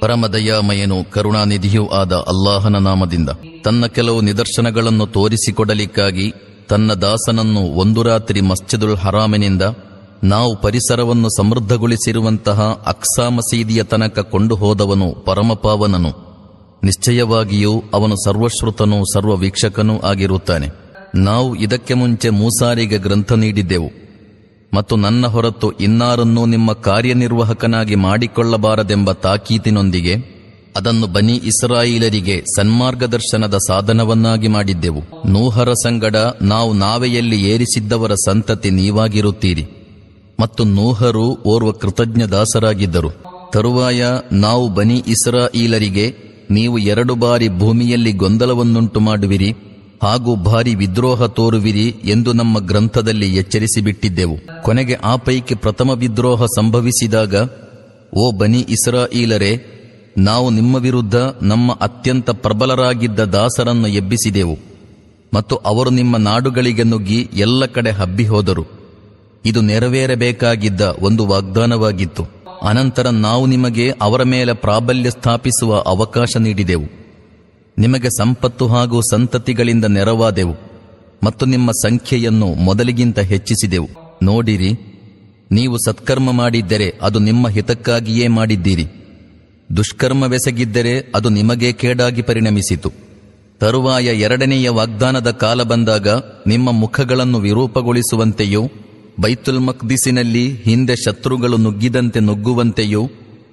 ಪರಮದಯಾಮಯನು ಕರುಣಾನಿಧಿಯೂ ಆದ ಅಲ್ಲಾಹನ ನಾಮದಿಂದ ತನ್ನ ಕೆಲವು ನಿದರ್ಶನಗಳನ್ನು ತೋರಿಸಿಕೊಡಲಿಕ್ಕಾಗಿ ತನ್ನ ದಾಸನನ್ನು ಒಂದು ರಾತ್ರಿ ಮಸ್ಜಿದುಲ್ ಹರಾಮಿನಿಂದ ನಾವು ಪರಿಸರವನ್ನು ಸಮೃದ್ಧಗೊಳಿಸಿರುವಂತಹ ಅಕ್ಸಾ ಮಸೀದಿಯ ತನಕ ಕೊಂಡು ಹೋದವನು ಪರಮಪಾವನನು. ನಿಶ್ಚಯವಾಗಿಯೂ ಅವನು ಸರ್ವಶ್ರುತನೂ ಸರ್ವವೀಕ್ಷಕನೂ ಆಗಿರುತ್ತಾನೆ. ನಾವು ಇದಕ್ಕೆ ಮುಂಚೆ ಮೂಸಾರಿಗೆ ಗ್ರಂಥ ನೀಡಿದ್ದೆವು. ಮತ್ತು ನನ್ನ ಹೊರತು ಇನ್ನಾರನ್ನೂ ನಿಮ್ಮ ಕಾರ್ಯನಿರ್ವಾಹಕನಾಗಿ ಮಾಡಿಕೊಳ್ಳಬಾರದೆಂಬ ತಾಕೀತಿನೊಂದಿಗೆ ಅದನ್ನು ಬನಿ ಇಸ್ರಾಯಿಲರಿಗೆ ಸನ್ಮಾರ್ಗದರ್ಶನದ ಸಾಧನವನ್ನಾಗಿ ಮಾಡಿದ್ದೆವು. ನೂಹರ ಸಂಗಡ ನಾವು ನಾವೆಯಲ್ಲಿ ಏರಿಸಿದ್ದವರ ಸಂತತಿ ನೀವಾಗಿರುತ್ತೀರಿ. ಮತ್ತು ನೂಹರು ಓರ್ವ ಕೃತಜ್ಞ ದಾಸರಾಗಿದ್ದರು. ತರುವಾಯ ನಾವು ಬನಿ ಇಸ್ರಾಯಿಲರಿಗೆ ನೀವು ಎರಡು ಬಾರಿ ಭೂಮಿಯಲ್ಲಿ ಗೊಂದಲವನ್ನುಂಟು ಮಾಡುವಿರಿ ಹಾಗೂ ಭಾರಿ ವಿದ್ರೋಹ ತೋರುವಿರಿ ಎಂದು ನಮ್ಮ ಗ್ರಂಥದಲ್ಲಿ ಎಚ್ಚರಿಸಿಬಿಟ್ಟಿದ್ದೆವು. ಕೊನೆಗೆ ಆ ಪೈಕಿ ಪ್ರಥಮ ವಿದ್ರೋಹ ಸಂಭವಿಸಿದಾಗ, ಓ ಬನಿ ಇಸ್ರಾಯೀಲರೇ, ನಾವು ನಿಮ್ಮ ವಿರುದ್ಧ ನಮ್ಮ ಅತ್ಯಂತ ಪ್ರಬಲರಾಗಿದ್ದ ದಾಸರನ್ನು ಎಬ್ಬಿಸಿದೆವು ಮತ್ತು ಅವರು ನಿಮ್ಮ ನಾಡುಗಳಿಗೆ ನುಗ್ಗಿ ಎಲ್ಲ ಕಡೆ ಹಬ್ಬಿ ಹೋದರು ಇದು ನೆರವೇರಬೇಕಾಗಿದ್ದ ಒಂದು ವಾಗ್ದಾನವಾಗಿತ್ತು. ಅನಂತರ ನಾವು ನಿಮಗೆ ಅವರ ಮೇಲೆ ಪ್ರಾಬಲ್ಯ ಸ್ಥಾಪಿಸುವ ಅವಕಾಶ ನೀಡಿದೆವು. ನಿಮಗೆ ಸಂಪತ್ತು ಹಾಗೂ ಸಂತತಿಗಳಿಂದ ನೆರವಾದೆವು ಮತ್ತು ನಿಮ್ಮ ಸಂಖ್ಯೆಯನ್ನು ಮೊದಲಿಗಿಂತ ಹೆಚ್ಚಿಸಿದೆವು. ನೋಡಿರಿ, ನೀವು ಸತ್ಕರ್ಮ ಮಾಡಿದ್ದರೆ ಅದು ನಿಮ್ಮ ಹಿತಕ್ಕಾಗಿಯೇ ಮಾಡಿದ್ದೀರಿ. ದುಷ್ಕರ್ಮವೆಸಗಿದ್ದರೆ ಅದು ನಿಮಗೇ ಕೇಡಾಗಿ ಪರಿಣಮಿಸಿತು. ತರುವಾಯ ಎರಡನೆಯ ವಾಗ್ದಾನದ ಕಾಲ ಬಂದಾಗ ನಿಮ್ಮ ಮುಖಗಳನ್ನು ವಿರೂಪಗೊಳಿಸುವಂತೆಯೂ ಬೈತುಲ್ಮಕ್ದಿಸಿನಲ್ಲಿ ಹಿಂದೆ ಶತ್ರುಗಳು ನುಗ್ಗಿದಂತೆ ನುಗ್ಗುವಂತೆಯೂ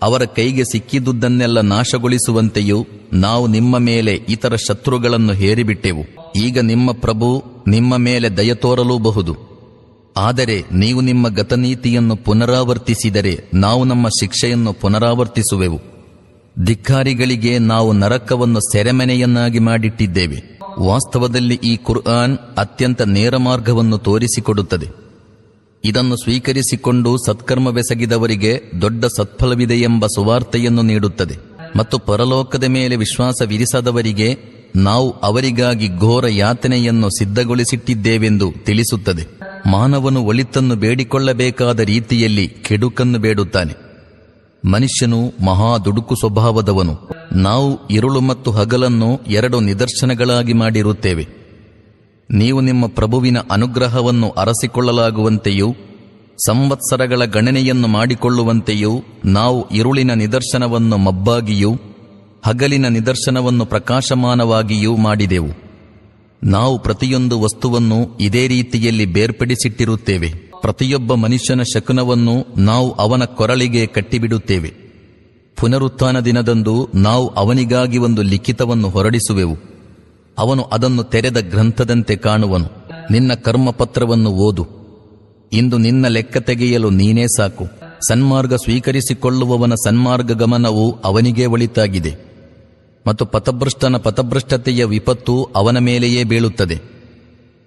ಅವರ ಕೈಗೆ ಸಿಕ್ಕಿದ್ದುದನ್ನೆಲ್ಲ ನಾಶಗೊಳಿಸುವಂತೆಯೂ ನಾವು ನಿಮ್ಮ ಮೇಲೆ ಇತರ ಶತ್ರುಗಳನ್ನು ಹೇರಿಬಿಟ್ಟೆವು. ಈಗ ನಿಮ್ಮ ಪ್ರಭು ನಿಮ್ಮ ಮೇಲೆ ದಯ ತೋರಲೂಬಹುದು. ಆದರೆ ನೀವು ನಿಮ್ಮ ಗತನೀತಿಯನ್ನು ಪುನರಾವರ್ತಿಸಿದರೆ ನಾವು ನಮ್ಮ ಶಿಕ್ಷೆಯನ್ನು ಪುನರಾವರ್ತಿಸುವೆವು. ಧಿಕ್ಕಾರಿಗಳಿಗೆ ನಾವು ನರಕವನ್ನು ಸೆರೆಮನೆಯನ್ನಾಗಿ ಮಾಡಿಟ್ಟಿದ್ದೇವೆ. ವಾಸ್ತವದಲ್ಲಿ ಈ ಕುರ್ಆನ್ ಅತ್ಯಂತ ನೇರ ಮಾರ್ಗವನ್ನು ತೋರಿಸಿಕೊಡುತ್ತದೆ. ಇದನ್ನು ಸ್ವೀಕರಿಸಿಕೊಂಡು ಸತ್ಕರ್ಮವೆಸಗಿದವರಿಗೆ ದೊಡ್ಡ ಸತ್ಫಲವಿದೆಯೆಂಬ ಸುವಾರ್ತೆಯನ್ನು ನೀಡುತ್ತದೆ. ಮತ್ತು ಪರಲೋಕದ ಮೇಲೆ ವಿಶ್ವಾಸವಿರಿಸದವರಿಗೆ ನಾವು ಅವರಿಗಾಗಿ ಘೋರ ಯಾತನೆಯನ್ನು ಸಿದ್ಧಗೊಳಿಸಿಟ್ಟಿದ್ದೇವೆಂದು ತಿಳಿಸುತ್ತದೆ. ಮಾನವನು ಒಳಿತನ್ನು ಬೇಡಿಕೊಳ್ಳಬೇಕಾದ ರೀತಿಯಲ್ಲಿ ಕೆಡುಕನ್ನು ಬೇಡುತ್ತಾನೆ. ಮನುಷ್ಯನು ಮಹಾ ದುಡುಕು ಸ್ವಭಾವದವನು. ನಾವು, ಇರುಳು ಮತ್ತು ಹಗಲನ್ನು ಎರಡು ನಿದರ್ಶನಗಳಾಗಿ ಮಾಡಿರುತ್ತೇವೆ. ನೀವು ನಿಮ್ಮ ಪ್ರಭುವಿನ ಅನುಗ್ರಹವನ್ನು ಅರಸಿಕೊಳ್ಳಲಾಗುವಂತೆಯೂ, ಸಂವತ್ಸರಗಳ ಗಣನೆಯನ್ನು ಮಾಡಿಕೊಳ್ಳುವಂತೆಯೂ, ನಾವು ಇರುಳಿನ ನಿದರ್ಶನವನ್ನು ಮಬ್ಬಾಗಿಯೂ, ಹಗಲಿನ ನಿದರ್ಶನವನ್ನು ಪ್ರಕಾಶಮಾನವಾಗಿಯೂ ಮಾಡಿದೆವು. ನಾವು ಪ್ರತಿಯೊಂದು ವಸ್ತುವನ್ನು ಇದೇ ರೀತಿಯಲ್ಲಿ ಬೇರ್ಪಡಿಸಿಟ್ಟಿರುತ್ತೇವೆ. ಪ್ರತಿಯೊಬ್ಬ ಮನುಷ್ಯನ ಶಕುನವನ್ನು ನಾವು ಅವನ ಕೊರಳಿಗೆ ಕಟ್ಟಿಬಿಡುತ್ತೇವೆ. ಪುನರುತ್ಥಾನ ದಿನದಂದು ನಾವು ಅವನಿಗಾಗಿ ಒಂದು ಲಿಖಿತವನ್ನು ಹೊರಡಿಸುವೆವು. ಅವನು ಅದನ್ನು ತೆರೆದ ಗ್ರಂಥದಂತೆ ಕಾಣುವನು. ನಿನ್ನ ಕರ್ಮಪತ್ರವನ್ನು ಓದು. ಇಂದು ನಿನ್ನ ಲೆಕ್ಕ ತೆಗೆಯಲು ನೀನೇ ಸಾಕು. ಸನ್ಮಾರ್ಗ ಸ್ವೀಕರಿಸಿಕೊಳ್ಳುವವನ ಸನ್ಮಾರ್ಗ ಗಮನವು ಅವನಿಗೇ ಒಳಿತಾಗಿದೆ. ಮತ್ತು ಪಥಭ್ರಷ್ಟನ ಪಥಭ್ರಷ್ಟತೆಯ ವಿಪತ್ತು ಅವನ ಮೇಲೆಯೇ ಬೀಳುತ್ತದೆ.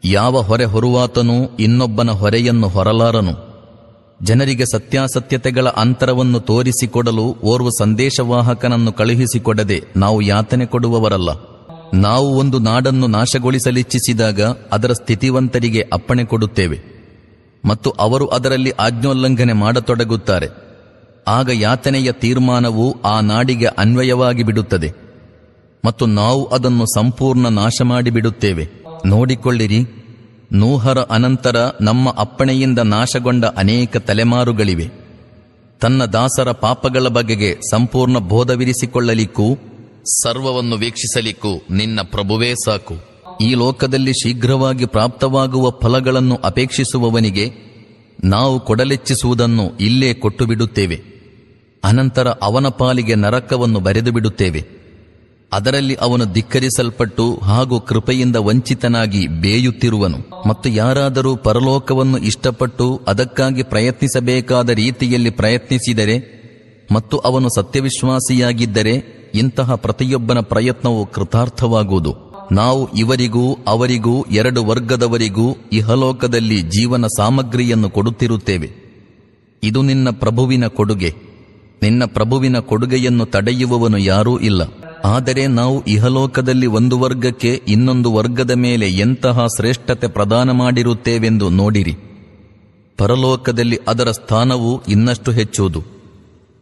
ಯಾವ ಹೊರೆ ಹೊರುವಾತನೂ ಇನ್ನೊಬ್ಬನ ಹೊರೆಯನ್ನು ಹೊರಲಾರನು. ಜನರಿಗೆ ಸತ್ಯಾಸತ್ಯತೆಗಳ ಅಂತರವನ್ನು ತೋರಿಸಿಕೊಡಲು ಓರ್ವ ಸಂದೇಶವಾಹಕನನ್ನು ಕಳುಹಿಸಿಕೊಡದೆ ನಾವು ಯಾತನೆ ಕೊಡುವವರಲ್ಲ. ನಾವು ಒಂದು ನಾಡನ್ನು ನಾಶಗೊಳಿಸಲಿಚ್ಛಿಸಿದಾಗ ಅದರ ಸ್ಥಿತಿವಂತರಿಗೆ ಅಪ್ಪಣೆ ಕೊಡುತ್ತೇವೆ. ಮತ್ತು ಅವರು ಅದರಲ್ಲಿ ಆಜ್ಞೋಲ್ಲಂಘನೆ ಮಾಡತೊಡಗುತ್ತಾರೆ. ಆಗ ಯಾತನೆಯ ತೀರ್ಮಾನವು ಆ ನಾಡಿಗೆ ಅನ್ವಯವಾಗಿ ಬಿಡುತ್ತದೆ. ಮತ್ತು ನಾವು ಅದನ್ನು ಸಂಪೂರ್ಣ ನಾಶ ಮಾಡಿಬಿಡುತ್ತೇವೆ ನೋಡಿಕೊಳ್ಳಿರಿ, ನೂಹರ ಅನಂತರ ನಮ್ಮ ಅಪ್ಪಣೆಯಿಂದ ನಾಶಗೊಂಡ ಅನೇಕ ತಲೆಮಾರುಗಳಿವೆ. ತನ್ನ ದಾಸರ ಪಾಪಗಳ ಬಗೆಗೆ ಸಂಪೂರ್ಣ ಬೋಧವಿರಿಸಿಕೊಳ್ಳಲಿಕ್ಕೂ ಸರ್ವವನ್ನು ವೀಕ್ಷಿಸಲಿಕ್ಕೂ, ನಿನ್ನ ಪ್ರಭುವೇ ಸಾಕು. ಈ ಲೋಕದಲ್ಲಿ ಶೀಘ್ರವಾಗಿ ಪ್ರಾಪ್ತವಾಗುವ ಫಲಗಳನ್ನು ಅಪೇಕ್ಷಿಸುವವನಿಗೆ ನಾವು ಕೊಡಲೆಚ್ಚಿಸುವುದನ್ನು ಇಲ್ಲೇ ಕೊಟ್ಟು ಬಿಡುತ್ತೇವೆ ಅನಂತರ ಅವನ ಪಾಲಿಗೆ ನರಕವನ್ನು ಬರೆದು ಬಿಡುತ್ತೇವೆ ಅದರಲ್ಲಿ ಅವನು ಧಿಕ್ಕರಿಸಲ್ಪಟ್ಟು ಹಾಗೂ ಕೃಪೆಯಿಂದ ವಂಚಿತನಾಗಿ ಬೇಯುತ್ತಿರುವನು. ಮತ್ತು ಯಾರಾದರೂ ಪರಲೋಕವನ್ನು ಇಷ್ಟಪಟ್ಟು ಅದಕ್ಕಾಗಿ ಪ್ರಯತ್ನಿಸಬೇಕಾದ ರೀತಿಯಲ್ಲಿ ಪ್ರಯತ್ನಿಸಿದರೆ ಮತ್ತು ಅವನು ಸತ್ಯವಿಶ್ವಾಸಿಯಾಗಿದ್ದರೆ ಇಂತಹ ಪ್ರತಿಯೊಬ್ಬನ ಪ್ರಯತ್ನವು ಕೃತಾರ್ಥವಾಗುವುದು. ನಾವು ಇವರಿಗೂ, ಅವರಿಗೂ, ಎರಡು ವರ್ಗದವರಿಗೂ ಇಹಲೋಕದಲ್ಲಿ ಜೀವನ ಸಾಮಗ್ರಿಯನ್ನು ಕೊಡುತ್ತಿರುತ್ತೇವೆ. ಇದು ನಿನ್ನ ಪ್ರಭುವಿನ ಕೊಡುಗೆ. ನಿನ್ನ ಪ್ರಭುವಿನ ಕೊಡುಗೆಯನ್ನು ತಡೆಯುವವನು ಯಾರೂ ಇಲ್ಲ. ಆದರೆ ನಾವು ಇಹಲೋಕದಲ್ಲಿ ಒಂದು ವರ್ಗಕ್ಕೆ ಇನ್ನೊಂದು ವರ್ಗದ ಮೇಲೆ ಎಂತಹ ಶ್ರೇಷ್ಠತೆ ಪ್ರದಾನ ಮಾಡಿರುತ್ತೇವೆಂದು ನೋಡಿರಿ. ಪರಲೋಕದಲ್ಲಿ ಅದರ ಸ್ಥಾನವು ಇನ್ನಷ್ಟು ಹೆಚ್ಚುವುದು.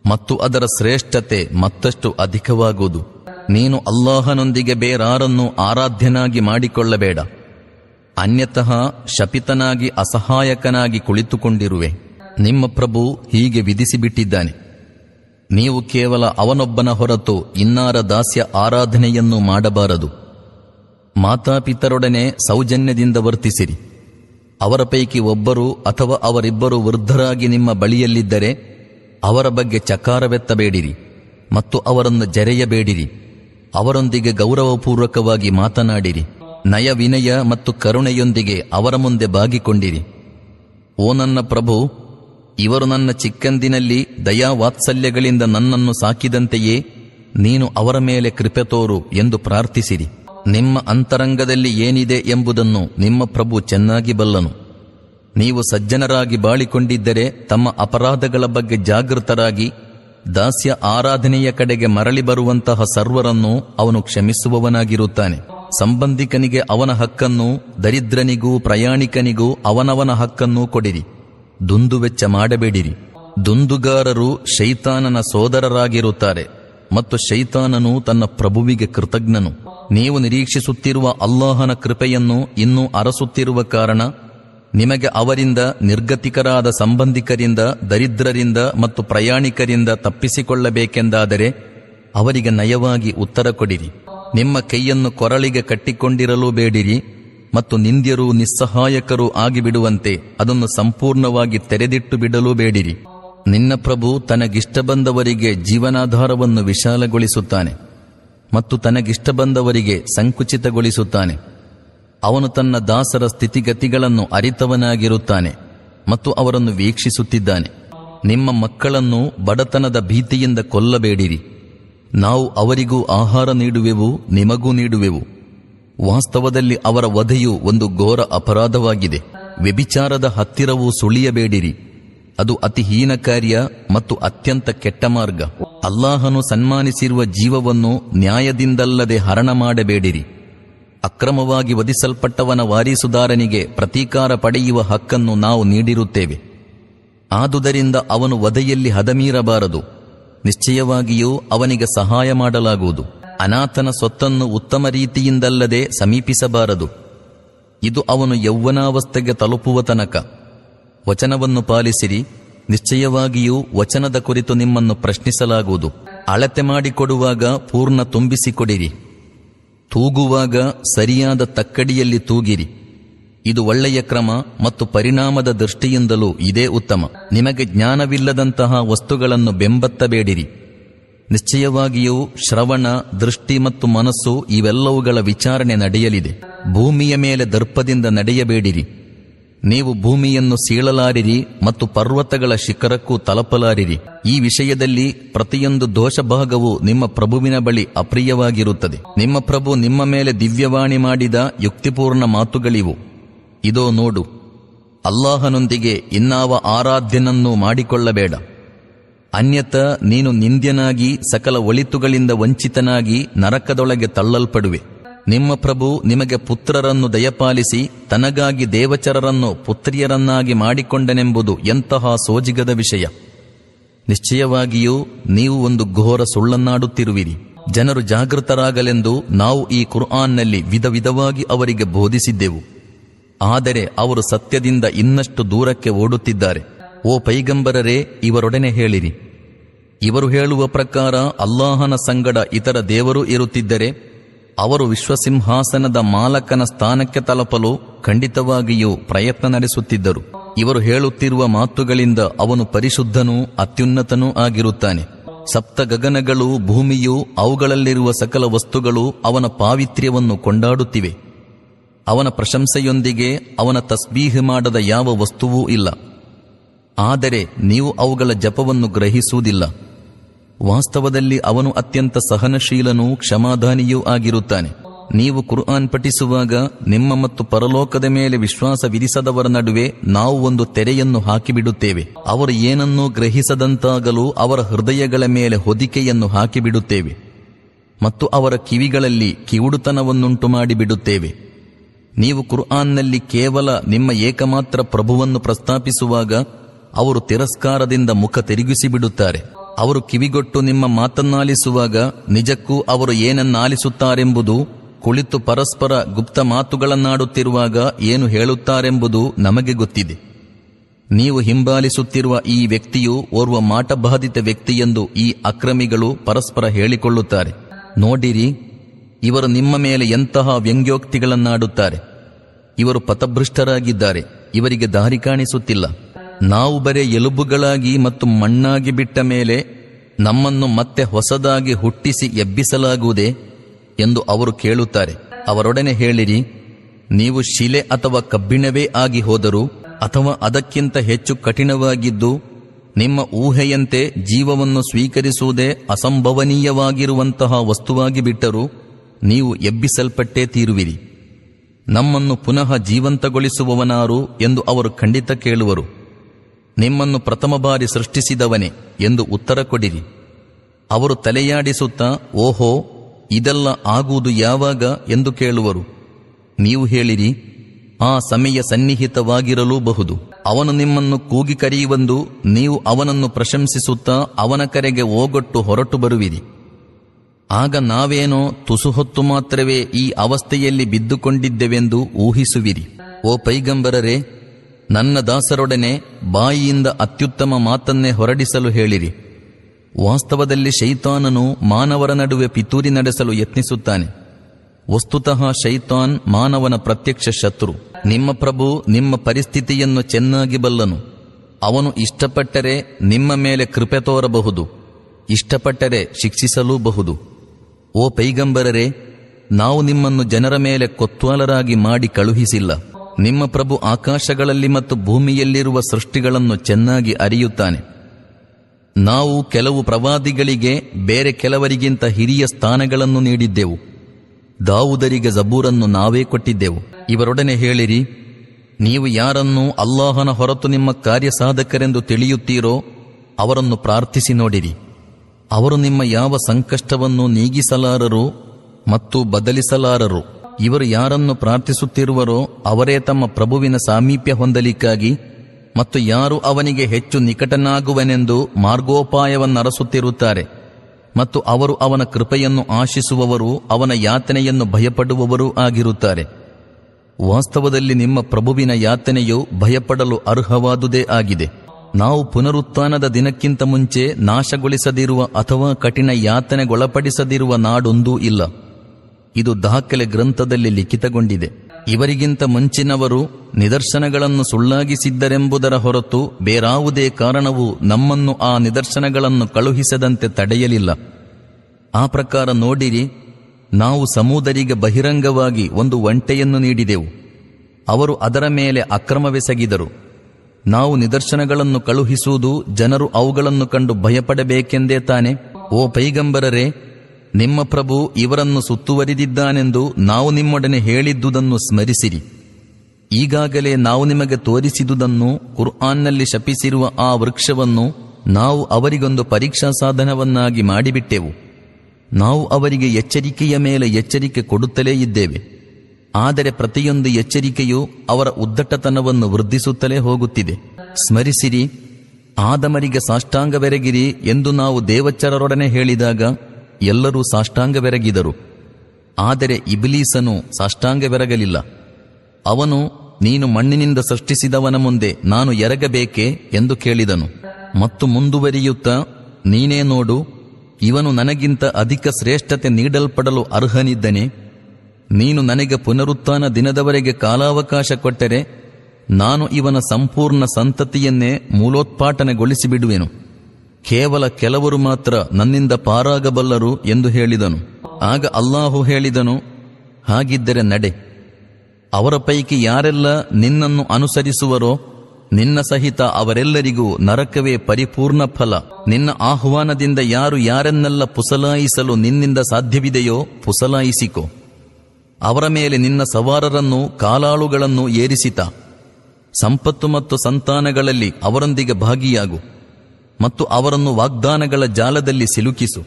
ಮತ್ತು ಅದರ ಶ್ರೇಷ್ಠತೆ ಮತ್ತಷ್ಟು ಅಧಿಕವಾಗುವುದು. ನೀನು ಅಲ್ಲಾಹನೊಂದಿಗೆ ಬೇರಾರನ್ನು ಆರಾಧ್ಯನಾಗಿ ಮಾಡಿಕೊಳ್ಳಬೇಡ. ಅನ್ಯತಃ ಶಪಿತನಾಗಿ ಅಸಹಾಯಕನಾಗಿ ಕುಳಿತುಕೊಂಡಿರುವೆ. ನಿಮ್ಮ ಪ್ರಭು ಹೀಗೆ ವಿಧಿಸಿಬಿಟ್ಟಿದ್ದಾನೆ. ನೀವು ಕೇವಲ ಅವನೊಬ್ಬನ ಹೊರತು ಇನ್ನಾರ ದಾಸ್ಯ ಆರಾಧನೆಯನ್ನು ಮಾಡಬಾರದು. ಮಾತಾಪಿತರೊಡನೆ ಸೌಜನ್ಯದಿಂದ ವರ್ತಿಸಿರಿ. ಅವರ ಪೈಕಿ ಒಬ್ಬರು ಅಥವಾ ಅವರಿಬ್ಬರು ವೃದ್ಧರಾಗಿ ನಿಮ್ಮ ಬಳಿಯಲ್ಲಿದ್ದರೆ ಅವರ ಬಗ್ಗೆ ಚಕಾರವೆತ್ತಬೇಡಿರಿ ಮತ್ತು ಅವರನ್ನು ಜರೆಯಬೇಡಿರಿ. ಅವರೊಂದಿಗೆ ಗೌರವಪೂರ್ವಕವಾಗಿ ಮಾತನಾಡಿರಿ. ನಯ ವಿನಯ ಮತ್ತು ಕರುಣೆಯೊಂದಿಗೆ ಅವರ ಮುಂದೆ ಬಾಗಿಕೊಂಡಿರಿ. ಓ ನನ್ನ ಪ್ರಭು, ಇವರು ನನ್ನ ಚಿಕ್ಕಂದಿನಲ್ಲಿ ದಯಾವಾತ್ಸಲ್ಯಗಳಿಂದ ನನ್ನನ್ನು ಸಾಕಿದಂತೆಯೇ ನೀನು ಅವರ ಮೇಲೆ ಕೃಪೆ ತೋರು ಎಂದು ಪ್ರಾರ್ಥಿಸಿರಿ. ನಿಮ್ಮ ಅಂತರಂಗದಲ್ಲಿ ಏನಿದೆ ಎಂಬುದನ್ನು ನಿಮ್ಮ ಪ್ರಭು ಚೆನ್ನಾಗಿ ಬಲ್ಲನು. ನೀವು ಸಜ್ಜನರಾಗಿ ಬಾಳಿಕೊಂಡಿದ್ದರೆ ತಮ್ಮ ಅಪರಾಧಗಳ ಬಗ್ಗೆ ಜಾಗೃತರಾಗಿ ದಾಸ್ಯ ಆರಾಧನೆಯ ಕಡೆಗೆ ಮರಳಿ ಬರುವಂತಹ ಸರ್ವರನ್ನು ಅವನು ಕ್ಷಮಿಸುವವನಾಗಿರುತ್ತಾನೆ. ಸಂಬಂಧಿಕನಿಗೆ ಅವನ ಹಕ್ಕನ್ನು, ದರಿದ್ರನಿಗೂ ಪ್ರಯಾಣಿಕನಿಗೂ ಅವನವನ ಹಕ್ಕನ್ನು ಕೊಡಿರಿ. ದುಂದುವೆಚ್ಚ ಮಾಡಬೇಡಿರಿ. ದುಂದುಗಾರರು ಶೈತಾನನ ಸೋದರರಾಗಿರುತ್ತಾರೆ ಮತ್ತು ಶೈತಾನನು ತನ್ನ ಪ್ರಭುವಿಗೆ ಕೃತಜ್ಞನು. ನೀವು ನಿರೀಕ್ಷಿಸುತ್ತಿರುವ ಅಲ್ಲಾಹನ ಕೃಪೆಯನ್ನು ಇನ್ನೂ ಅರಸುತ್ತಿರುವ ಕಾರಣ ನಿಮಗೆ ಅವರಿಂದ ನಿರ್ಗತಿಕರಾದ ಸಂಬಂಧಿಕರಿಂದ, ದರಿದ್ರರಿಂದ ಮತ್ತು ಪ್ರಯಾಣಿಕರಿಂದ ತಪ್ಪಿಸಿಕೊಳ್ಳಬೇಕೆಂದಾದರೆ ಅವರಿಗೆ ನಯವಾಗಿ ಉತ್ತರ ಕೊಡಿರಿ. ನಿಮ್ಮ ಕೈಯನ್ನು ಕೊರಳಿಗೆ ಕಟ್ಟಿಕೊಂಡಿರಲೂ ಬೇಡಿರಿ ಮತ್ತು ನಿಂದ್ಯರು ನಿಸ್ಸಹಾಯಕರು ಆಗಿಬಿಡುವಂತೆ ಅದನ್ನು ಸಂಪೂರ್ಣವಾಗಿ ತೆರೆದಿಟ್ಟು ಬಿಡಲೂ ಬೇಡಿರಿ. ನಿನ್ನ ಪ್ರಭು ತನಗಿಷ್ಟ ಬಂದವರಿಗೆ ಜೀವನಾಧಾರವನ್ನು ವಿಶಾಲಗೊಳಿಸುತ್ತಾನೆ ಮತ್ತು ತನಗಿಷ್ಟ ಬಂದವರಿಗೆ ಸಂಕುಚಿತಗೊಳಿಸುತ್ತಾನೆ. ಅವನು ತನ್ನ ದಾಸರ ಸ್ಥಿತಿಗತಿಗಳನ್ನು ಅರಿತವನಾಗಿರುತ್ತಾನೆ ಮತ್ತು ಅವರನ್ನು ವೀಕ್ಷಿಸುತ್ತಿದ್ದಾನೆ. ನಿಮ್ಮ ಮಕ್ಕಳನ್ನು ಬಡತನದ ಭೀತಿಯಿಂದ ಕೊಲ್ಲಬೇಡಿರಿ. ನಾವು ಅವರಿಗೂ ಆಹಾರ ನೀಡುವೆವು, ನಿಮಗೂ ನೀಡುವೆವು. ವಾಸ್ತವದಲ್ಲಿ ಅವರ ವಧೆಯು ಒಂದು ಘೋರ ಅಪರಾಧವಾಗಿದೆ. ವ್ಯಭಿಚಾರದ ಹತ್ತಿರವೂ ಸುಳಿಯಬೇಡಿರಿ. ಅದು ಅತಿ ಕಾರ್ಯ ಮತ್ತು ಅತ್ಯಂತ ಕೆಟ್ಟ ಮಾರ್ಗ. ಅಲ್ಲಾಹನು ಸನ್ಮಾನಿಸಿರುವ ಜೀವವನ್ನು ನ್ಯಾಯದಿಂದಲ್ಲದೆ ಹರಣ ಮಾಡಬೇಡಿರಿ. ಅಕ್ರಮವಾಗಿ ವಧಿಸಲ್ಪಟ್ಟವನ ವಾರೀಸುದಾರನಿಗೆ ಪ್ರತೀಕಾರ ಪಡೆಯುವ ಹಕ್ಕನ್ನು ನಾವು ನೀಡಿರುತ್ತೇವೆ. ಆದುದರಿಂದ ಅವನು ವಧೆಯಲ್ಲಿ ಹದಮೀರಬಾರದು. ನಿಶ್ಚಯವಾಗಿಯೂ ಅವನಿಗೆ ಸಹಾಯ ಮಾಡಲಾಗುವುದು. ಅನಾಥನ ಸೊತ್ತನ್ನು ಉತ್ತಮ ರೀತಿಯಿಂದಲ್ಲದೆ ಸಮೀಪಿಸಬಾರದು. ಇದು ಅವನು ಯೌವನಾವಸ್ಥೆಗೆ ತಲುಪುವ ತನಕ. ವಚನವನ್ನು ಪಾಲಿಸಿರಿ. ನಿಶ್ಚಯವಾಗಿಯೂ ವಚನದ ಕುರಿತು ನಿಮ್ಮನ್ನು ಪ್ರಶ್ನಿಸಲಾಗುವುದು. ಅಳತೆ ಮಾಡಿಕೊಡುವಾಗ ಪೂರ್ಣ ತುಂಬಿಸಿಕೊಡಿರಿ. ತೂಗುವಾಗ ಸರಿಯಾದ ತಕ್ಕಡಿಯಲ್ಲಿ ತೂಗಿರಿ. ಇದು ಒಳ್ಳೆಯ ಕ್ರಮ ಮತ್ತು ಪರಿಣಾಮದ ದೃಷ್ಟಿಯಿಂದಲೂ ಇದೇ ಉತ್ತಮ. ನಿಮಗೆ ಜ್ಞಾನವಿಲ್ಲದಂತಹ ವಸ್ತುಗಳನ್ನು ಬೆಂಬತ್ತಬೇಡಿರಿ. ನಿಶ್ಚಯವಾಗಿಯೂ ಶ್ರವಣ, ದೃಷ್ಟಿ ಮತ್ತು ಮನಸ್ಸು ಇವೆಲ್ಲವುಗಳ ವಿಚಾರಣೆ ನಡೆಯಲಿದೆ. ಭೂಮಿಯ ಮೇಲೆ ದರ್ಪದಿಂದ ನಡೆಯಬೇಡಿರಿ. ನೀವು ಭೂಮಿಯನ್ನು ಸೀಳಲಾರಿರಿ ಮತ್ತು ಪರ್ವತಗಳ ಶಿಖರಕ್ಕೂ ತಲಪಲಾರಿರಿ. ಈ ವಿಷಯದಲ್ಲಿ ಪ್ರತಿಯೊಂದು ದೋಷಭಾಗವು ನಿಮ್ಮ ಪ್ರಭುವಿನ ಬಳಿ ಅಪ್ರಿಯವಾಗಿರುತ್ತದೆ. ನಿಮ್ಮ ಪ್ರಭು ನಿಮ್ಮ ಮೇಲೆ ದಿವ್ಯವಾಣಿ ಮಾಡಿದ ಯುಕ್ತಿಪೂರ್ಣ ಮಾತುಗಳಿವು. ಇದೋ ನೋಡು, ಅಲ್ಲಾಹನೊಂದಿಗೆ ಇನ್ನಾವ ಆರಾಧ್ಯನನ್ನೂ ಮಾಡಿಕೊಳ್ಳಬೇಡ. ಅನ್ಯತ ನೀನು ನಿಂದ್ಯನಾಗಿ ಸಕಲ ಒಳಿತುಗಳಿಂದ ವಂಚಿತನಾಗಿ ನರಕದೊಳಗೆ ತಳ್ಳಲ್ಪಡುವೆ. ನಿಮ್ಮ ಪ್ರಭು ನಿಮಗೆ ಪುತ್ರರನ್ನು ದಯಪಾಲಿಸಿ, ತನಗಾಗಿ ದೇವಚರರನ್ನು ಪುತ್ರಿಯರನ್ನಾಗಿ ಮಾಡಿಕೊಂಡನೆಂಬುದು ಎಂತಹ ಸೋಜಿಗದ ವಿಷಯ. ನಿಶ್ಚಯವಾಗಿಯೂ ನೀವು ಒಂದು ಘೋರ ಸುಳ್ಳನ್ನಾಡುತ್ತಿರುವಿರಿ. ಜನರು ಜಾಗೃತರಾಗಲೆಂದು ನಾವು ಈ ಕುರ್ಆನ್ನಲ್ಲಿ ವಿಧ ವಿಧವಾಗಿ ಅವರಿಗೆ ಬೋಧಿಸಿದ್ದೆವು. ಆದರೆ ಅವರು ಸತ್ಯದಿಂದ ಇನ್ನಷ್ಟು ದೂರಕ್ಕೆ ಓಡುತ್ತಿದ್ದಾರೆ. ಓ ಪೈಗಂಬರರೇ, ಇವರೊಡನೆ ಹೇಳಿರಿ. ಇವರು ಹೇಳುವ ಪ್ರಕಾರ ಅಲ್ಲಾಹನ ಸಂಗಡ ಇತರ ದೇವರು ಇರುತ್ತಿದ್ದರೆ ಅವರು ವಿಶ್ವಸಿಂಹಾಸನದ ಮಾಲಕನ ಸ್ಥಾನಕ್ಕೆ ತಲುಪಲು ಖಂಡಿತವಾಗಿಯೂ ಪ್ರಯತ್ನ ನಡೆಸುತ್ತಿದ್ದರು. ಇವರು ಹೇಳುತ್ತಿರುವ ಮಾತುಗಳಿಂದ ಅವನು ಪರಿಶುದ್ಧನೂ ಅತ್ಯುನ್ನತನೂ ಆಗಿರುತ್ತಾನೆ. ಸಪ್ತ ಗಗನಗಳು ಭೂಮಿಯು ಅವುಗಳಲ್ಲಿರುವ ಸಕಲ ವಸ್ತುಗಳು ಅವನ ಪಾವಿತ್ರ್ಯವನ್ನು ಕೊಂಡಾಡುತ್ತಿವೆ. ಅವನ ಪ್ರಶಂಸೆಯೊಂದಿಗೆ ಅವನ ತಸ್ಬೀಹ್ ಮಾಡದ ಯಾವ ವಸ್ತುವೂ ಇಲ್ಲ. ಆದರೆ ನೀವು ಅವುಗಳ ಜಪವನ್ನು ಗ್ರಹಿಸುವುದಿಲ್ಲ. ವಾಸ್ತವದಲ್ಲಿ ಅವನು ಅತ್ಯಂತ ಸಹನಶೀಲನೂ ಕ್ಷಮಾದಾನಿಯೂ ಆಗಿರುತ್ತಾನೆ. ನೀವು ಕುರ್ಆನ್ ಪಠಿಸುವಾಗ ನಿಮ್ಮ ಮತ್ತು ಪರಲೋಕದ ಮೇಲೆ ವಿಶ್ವಾಸ ವಿಧಿಸದವರ ನಡುವೆ ನಾವು ಒಂದು ತೆರೆಯನ್ನು ಹಾಕಿಬಿಡುತ್ತೇವೆ. ಅವರು ಏನನ್ನೂ ಗ್ರಹಿಸದಂತಾಗಲು ಅವರ ಹೃದಯಗಳ ಮೇಲೆ ಹೊದಿಕೆಯನ್ನು ಹಾಕಿಬಿಡುತ್ತೇವೆ. ಮತ್ತು ಅವರ ಕಿವಿಗಳಲ್ಲಿ ಕಿವುಡುತನವನ್ನುಂಟು ಮಾಡಿಬಿಡುತ್ತೇವೆ ನೀವು ಕುರ್ಆನ್ನಲ್ಲಿ ಕೇವಲ ನಿಮ್ಮ ಏಕಮಾತ್ರ ಪ್ರಭುವನ್ನು ಪ್ರಸ್ತಾಪಿಸುವಾಗ ಅವರು ತಿರಸ್ಕಾರದಿಂದ ಮುಖ ತಿರುಗಿಸಿ ಬಿಡುತ್ತಾರೆ ಅವರು ಕಿವಿಗೊಟ್ಟು ನಿಮ್ಮ ಮಾತನ್ನಾಲಿಸುವಾಗ ನಿಜಕ್ಕೂ ಅವರು ಏನನ್ನಾಲಿಸುತ್ತಾರೆಂಬುದು, ಕುಳಿತು ಪರಸ್ಪರ ಗುಪ್ತ ಮಾತುಗಳನ್ನಾಡುತ್ತಿರುವಾಗ ಏನು ಹೇಳುತ್ತಾರೆಂಬುದು ನಮಗೆ ಗೊತ್ತಿದೆ. ನೀವು ಹಿಂಬಾಲಿಸುತ್ತಿರುವ ಈ ವ್ಯಕ್ತಿಯು ಓರ್ವ ಮಾಟಬಾಧಿತ ವ್ಯಕ್ತಿಯೆಂದು ಈ ಅಕ್ರಮಿಗಳು ಪರಸ್ಪರ ಹೇಳಿಕೊಳ್ಳುತ್ತಾರೆ. ನೋಡಿರಿ, ಇವರು ನಿಮ್ಮ ಮೇಲೆ ಎಂತಹ ವ್ಯಂಗ್ಯೋಕ್ತಿಗಳನ್ನಾಡುತ್ತಾರೆ. ಇವರು ಪಥಭೃಷ್ಟರಾಗಿದ್ದಾರೆ, ಇವರಿಗೆ ದಾರಿ ಕಾಣಿಸುತ್ತಿಲ್ಲ. ನಾವು ಬರೇ ಎಲುಬುಗಳಾಗಿ ಮತ್ತು ಮಣ್ಣಾಗಿ ಬಿಟ್ಟ ಮೇಲೆ ನಮ್ಮನ್ನು ಮತ್ತೆ ಹೊಸದಾಗಿ ಹುಟ್ಟಿಸಿ ಎಬ್ಬಿಸಲಾಗುವುದೇ ಎಂದು ಅವರು ಕೇಳುತ್ತಾರೆ. ಅವರೊಡನೆ ಹೇಳಿರಿ, ನೀವು ಶಿಲೆ ಅಥವಾ ಕಬ್ಬಿಣವೇ ಆಗಿ ಹೋದರೂ ಅಥವಾ ಅದಕ್ಕಿಂತ ಹೆಚ್ಚು ಕಠಿಣವಾಗಿದ್ದು ನಿಮ್ಮ ಊಹೆಯಂತೆ ಜೀವವನ್ನು ಸ್ವೀಕರಿಸುವುದೇ ಅಸಂಭವನೀಯವಾಗಿರುವಂತಹ ವಸ್ತುವಾಗಿ ಬಿಟ್ಟರೂ ನೀವು ಎಬ್ಬಿಸಲ್ಪಟ್ಟೇ ತೀರುವಿರಿ. ನಮ್ಮನ್ನು ಪುನಃ ಜೀವಂತಗೊಳಿಸುವವನಾರು ಎಂದು ಅವರು ಖಂಡಿತ ಕೇಳುವರು. ನಿಮ್ಮನ್ನು ಪ್ರಥಮ ಬಾರಿ ಸೃಷ್ಟಿಸಿದವನೇ ಎಂದು ಉತ್ತರ ಕೊಡಿರಿ. ಅವರು ತಲೆಯಾಡಿಸುತ್ತಾ, ಓಹೋ, ಇದೆಲ್ಲ ಆಗುವುದು ಯಾವಾಗ ಎಂದು ಕೇಳುವರು. ನೀವು ಹೇಳಿರಿ, ಆ ಸಮಯ ಸನ್ನಿಹಿತವಾಗಿರಲೂಬಹುದು. ಅವನು ನಿಮ್ಮನ್ನು ಕೂಗಿ ಕರೆಯುವಂದು ನೀವು ಅವನನ್ನು ಪ್ರಶಂಸಿಸುತ್ತಾ ಅವನ ಕರೆಗೆ ಓಗೊಟ್ಟು ಹೊರಟು ಬರುವಿರಿ. ಆಗ ನಾವೇನೋ ತುಸು ಹೊತ್ತು ಮಾತ್ರವೇ ಈ ಅವಸ್ಥೆಯಲ್ಲಿ ಬಿದ್ದುಕೊಂಡಿದ್ದೆವೆಂದು ಊಹಿಸುವಿರಿ. ಓ ಪೈಗಂಬರರೇ ನನ್ನ ದಾಸರೊಡನೆ ಬಾಯಿಯಿಂದ ಅತ್ಯುತ್ತಮ ಮಾತನ್ನೇ ಹೊರಡಿಸಲು ಹೇಳಿರಿ. ವಾಸ್ತವದಲ್ಲಿ ಶೈತಾನನು ಮಾನವರ ನಡುವೆ ಪಿತೂರಿ ನಡೆಸಲು ಯತ್ನಿಸುತ್ತಾನೆ. ವಸ್ತುತಃ ಶೈತಾನ್ ಮಾನವನ ಪ್ರತ್ಯಕ್ಷ ಶತ್ರು. ನಿಮ್ಮ ಪ್ರಭು ನಿಮ್ಮ ಪರಿಸ್ಥಿತಿಯನ್ನು ಚೆನ್ನಾಗಿ ಬಲ್ಲನು. ಅವನು ಇಷ್ಟಪಟ್ಟರೆ ನಿಮ್ಮ ಮೇಲೆ ಕೃಪೆ ತೋರಬಹುದು. ಇಷ್ಟಪಟ್ಟರೆ ಶಿಕ್ಷಿಸಲೂಬಹುದು. ಓ ಪೈಗಂಬರರೇ, ನಾವು ನಿಮ್ಮನ್ನು ಜನರ ಮೇಲೆ ಕೊತ್ವಾಲರಾಗಿ ಮಾಡಿ ಕಳುಹಿಸಿಲ್ಲ. ನಿಮ್ಮ ಪ್ರಭು ಆಕಾಶಗಳಲ್ಲಿ ಮತ್ತು ಭೂಮಿಯಲ್ಲಿರುವ ಸೃಷ್ಟಿಗಳನ್ನು ಚೆನ್ನಾಗಿ ಅರಿಯುತ್ತಾನೆ. ನಾವು ಕೆಲವು ಪ್ರವಾದಿಗಳಿಗೆ, ಬೇರೆ ಕೆಲವರಿಗಿಂತ ಹಿರಿಯ ಸ್ಥಾನಗಳನ್ನು ನೀಡಿದ್ದೆವು. ದಾವುದರಿಗೆ ಜಬೂರನ್ನು ನಾವೇ ಕೊಟ್ಟಿದ್ದೆವು. ಇವರೊಡನೆ ಹೇಳಿರಿ, ನೀವು ಯಾರನ್ನು ಅಲ್ಲಾಹನ ಹೊರತು ನಿಮ್ಮ ಕಾರ್ಯಸಾಧಕರೆಂದು ತಿಳಿಯುತ್ತೀರೋ, ಅವರನ್ನು ಪ್ರಾರ್ಥಿಸಿ ನೋಡಿರಿ. ಅವರು ನಿಮ್ಮ ಯಾವ ಸಂಕಷ್ಟವನ್ನು ನೀಗಿಸಲಾರರು ಮತ್ತು ಬದಲಿಸಲಾರರು. ಇವರು ಯಾರನ್ನು ಪ್ರಾರ್ಥಿಸುತ್ತಿರುವರೋ ಅವರೇ ತಮ್ಮ ಪ್ರಭುವಿನ ಸಾಮೀಪ್ಯ ಹೊಂದಲಿಕ್ಕಾಗಿ ಮತ್ತು ಯಾರು ಅವನಿಗೆ ಹೆಚ್ಚು ನಿಕಟನಾಗುವನೆಂದು ಮಾರ್ಗೋಪಾಯವನ್ನರಸುತ್ತಿರುತ್ತಾರೆ. ಮತ್ತು ಅವರು ಅವನ ಕೃಪೆಯನ್ನು ಆಶಿಸುವವರು, ಅವನ ಯಾತನೆಯನ್ನು ಭಯಪಡುವವರೂ ಆಗಿರುತ್ತಾರೆ. ವಾಸ್ತವದಲ್ಲಿ ನಿಮ್ಮ ಪ್ರಭುವಿನ ಯಾತನೆಯು ಭಯಪಡಲು ಅರ್ಹವಾದುದೇ ಆಗಿದೆ. ನಾವು ಪುನರುತ್ಥಾನದ ದಿನಕ್ಕಿಂತ ಮುಂಚೆ ನಾಶಗೊಳಿಸದಿರುವ ಅಥವಾ ಕಠಿಣ ಯಾತನೆಗೊಳಪಡಿಸದಿರುವ ನಾಡೊಂದೂ ಇಲ್ಲ. ಇದು ದಾಖಲೆ ಗ್ರಂಥದಲ್ಲಿ ಲಿಖಿತಗೊಂಡಿದೆ. ಇವರಿಗಿಂತ ಮುಂಚಿನವರು ನಿದರ್ಶನಗಳನ್ನು ಸುಳ್ಳಾಗಿಸಿದ್ದರೆಂಬುದರ ಹೊರತು ಬೇರಾವುದೇ ಕಾರಣವು ನಮ್ಮನ್ನು ಆ ನಿದರ್ಶನಗಳನ್ನು ಕಳುಹಿಸದಂತೆ ತಡೆಯಲಿಲ್ಲ. ಆ ಪ್ರಕಾರ ನೋಡಿರಿ, ನಾವು ಸಮುದರಿಗೆ ಬಹಿರಂಗವಾಗಿ ಒಂದು ಒಂಟೆಯನ್ನು ನೀಡಿದೆವು. ಅವರು ಅದರ ಮೇಲೆ ಅಕ್ರಮವೆಸಗಿದರು. ನಾವು ನಿದರ್ಶನಗಳನ್ನು ಕಳುಹಿಸುವುದು ಜನರು ಅವುಗಳನ್ನು ಕಂಡು ಭಯಪಡಬೇಕೆಂದೇ ತಾನೆ. ಓ ಪೈಗಂಬರರೇ ನಿಮ್ಮ ಪ್ರಭು ಇವರನ್ನು ಸುತ್ತುವರಿದಿದ್ದಾನೆಂದು ನಾವು ನಿಮ್ಮೊಡನೆ ಹೇಳಿದ್ದುದನ್ನು ಸ್ಮರಿಸಿರಿ. ಈಗಾಗಲೇ ನಾವು ನಿಮಗೆ ತೋರಿಸಿದುದನ್ನು ಕುರ್ಆನ್ನಲ್ಲಿ ಶಪಿಸಿರುವ ಆ ವೃಕ್ಷವನ್ನು ನಾವು ಅವರಿಗೊಂದು ಪರೀಕ್ಷಾ ಸಾಧನವನ್ನಾಗಿ ಮಾಡಿಬಿಟ್ಟೆವು. ನಾವು ಅವರಿಗೆ ಎಚ್ಚರಿಕೆಯ ಮೇಲೆ ಎಚ್ಚರಿಕೆ ಕೊಡುತ್ತಲೇ ಇದ್ದೇವೆ. ಆದರೆ ಪ್ರತಿಯೊಂದು ಎಚ್ಚರಿಕೆಯು ಅವರ ಉದ್ದಟತನವನ್ನು ವೃದ್ಧಿಸುತ್ತಲೇ ಹೋಗುತ್ತಿದೆ. ಸ್ಮರಿಸಿರಿ, ಆದಮರಿಗೆ ಸಾಷ್ಟಾಂಗವೆರಗಿರಿ ಎಂದು ನಾವು ದೇವಚ್ಚರರೊಡನೆ ಹೇಳಿದಾಗ ಎಲ್ಲರೂ ಸಾಷ್ಟಾಂಗವೆರಗಿದರು. ಆದರೆ ಇಬಿಲೀಸನು ಸಾಷ್ಟಾಂಗವೆರಗಲಿಲ್ಲ. ಅವನು, ನೀನು ಮಣ್ಣಿನಿಂದ ಸೃಷ್ಟಿಸಿದವನ ಮುಂದೆ ನಾನು ಎರಗಬೇಕೆ ಎಂದು ಕೇಳಿದನು. ಮತ್ತು ಮುಂದುವರಿಯುತ್ತಾ, ನೀನೇ ನೋಡು, ಇವನು ನನಗಿಂತ ಅಧಿಕ ಶ್ರೇಷ್ಠತೆ ನೀಡಲ್ಪಡಲು ಅರ್ಹನಿದ್ದನೆ. ನೀನು ನನಗೆ ಪುನರುತ್ಥಾನ ದಿನದವರೆಗೆ ಕಾಲಾವಕಾಶ ಕೊಟ್ಟರೆ, ನಾನು ಇವನ ಸಂಪೂರ್ಣ ಸಂತತಿಯನ್ನೇ ಮೂಲೋತ್ಪಾಟನೆಗೊಳಿಸಿಬಿಡುವೆನು. ಕೇವಲ ಕೆಲವರು ಮಾತ್ರ ನನ್ನಿಂದ ಪಾರಾಗಬಲ್ಲರು ಎಂದು ಹೇಳಿದನು. ಆಗ ಅಲ್ಲಾಹು ಹೇಳಿದನು, ಹಾಗಿದ್ದರೆ ನಡೆ. ಅವರ ಪೈಕಿ ಯಾರೆಲ್ಲ ನಿನ್ನನ್ನು ಅನುಸರಿಸುವರೋ, ನಿನ್ನ ಸಹಿತ ಅವರೆಲ್ಲರಿಗೂ ನರಕವೇ ಪರಿಪೂರ್ಣ ಫಲ. ನಿನ್ನ ಆಹ್ವಾನದಿಂದ ಯಾರು ಯಾರನ್ನೆಲ್ಲ ಪುಸಲಾಯಿಸಲು ನಿನ್ನಿಂದ ಸಾಧ್ಯವಿದೆಯೋ ಪುಸಲಾಯಿಸಿಕೊ. ಅವರ ಮೇಲೆ ನಿನ್ನ ಸವಾರರನ್ನು, ಕಾಲಾಳುಗಳನ್ನು ಏರಿಸಿತ. ಸಂಪತ್ತು ಮತ್ತು ಸಂತಾನಗಳಲ್ಲಿ ಅವರೊಂದಿಗೆ ಭಾಗಿಯಾಗು. ಮತ್ತು ಅವರನ್ನು ವಾಗ್ದಾನಗಳ ಜಾಲದಲ್ಲಿ ಸಿಲುಕಿಸು.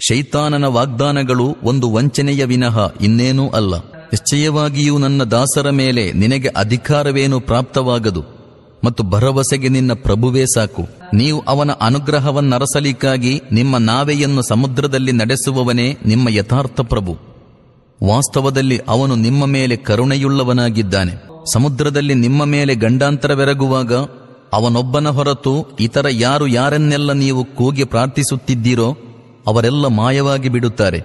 ಶೈತಾನನ ವಾಗ್ದಾನಗಳು ಒಂದು ವಂಚನೆಯ ವಿನಃ ಇನ್ನೇನೂ ಅಲ್ಲ. ನಿಶ್ಚಯವಾಗಿಯೂ ನನ್ನ ದಾಸರ ಮೇಲೆ ನಿನಗೆ ಅಧಿಕಾರವೇನು ಪ್ರಾಪ್ತವಾಗದು. ಮತ್ತು ಭರವಸೆಗೆ ನಿನ್ನ ಪ್ರಭುವೇ ಸಾಕು. ನೀವು ಅವನ ಅನುಗ್ರಹವನ್ನರಸಲಿಕ್ಕಾಗಿ ನಿಮ್ಮ ನಾವೆಯನ್ನು ಸಮುದ್ರದಲ್ಲಿ ನಡೆಸುವವನೇ ನಿಮ್ಮ ಯಥಾರ್ಥ ಪ್ರಭು. ವಾಸ್ತವದಲ್ಲಿ ಅವನು ನಿಮ್ಮ ಮೇಲೆ ಕರುಣೆಯುಳ್ಳವನಾಗಿದ್ದಾನೆ. ಸಮುದ್ರದಲ್ಲಿ ನಿಮ್ಮ ಮೇಲೆ ಗಂಡಾಂತರವೆರಗುವಾಗ ಅವನೊಬ್ಬನ ಹೊರತು ಇತರ ಯಾರು ಯಾರನ್ನೆಲ್ಲ ನೀವು ಕೂಗಿ ಪ್ರಾರ್ಥಿಸುತ್ತಿದ್ದೀರೋ ಅವರೆಲ್ಲ ಮಾಯವಾಗಿ ಬಿಡುತ್ತಾರೆ.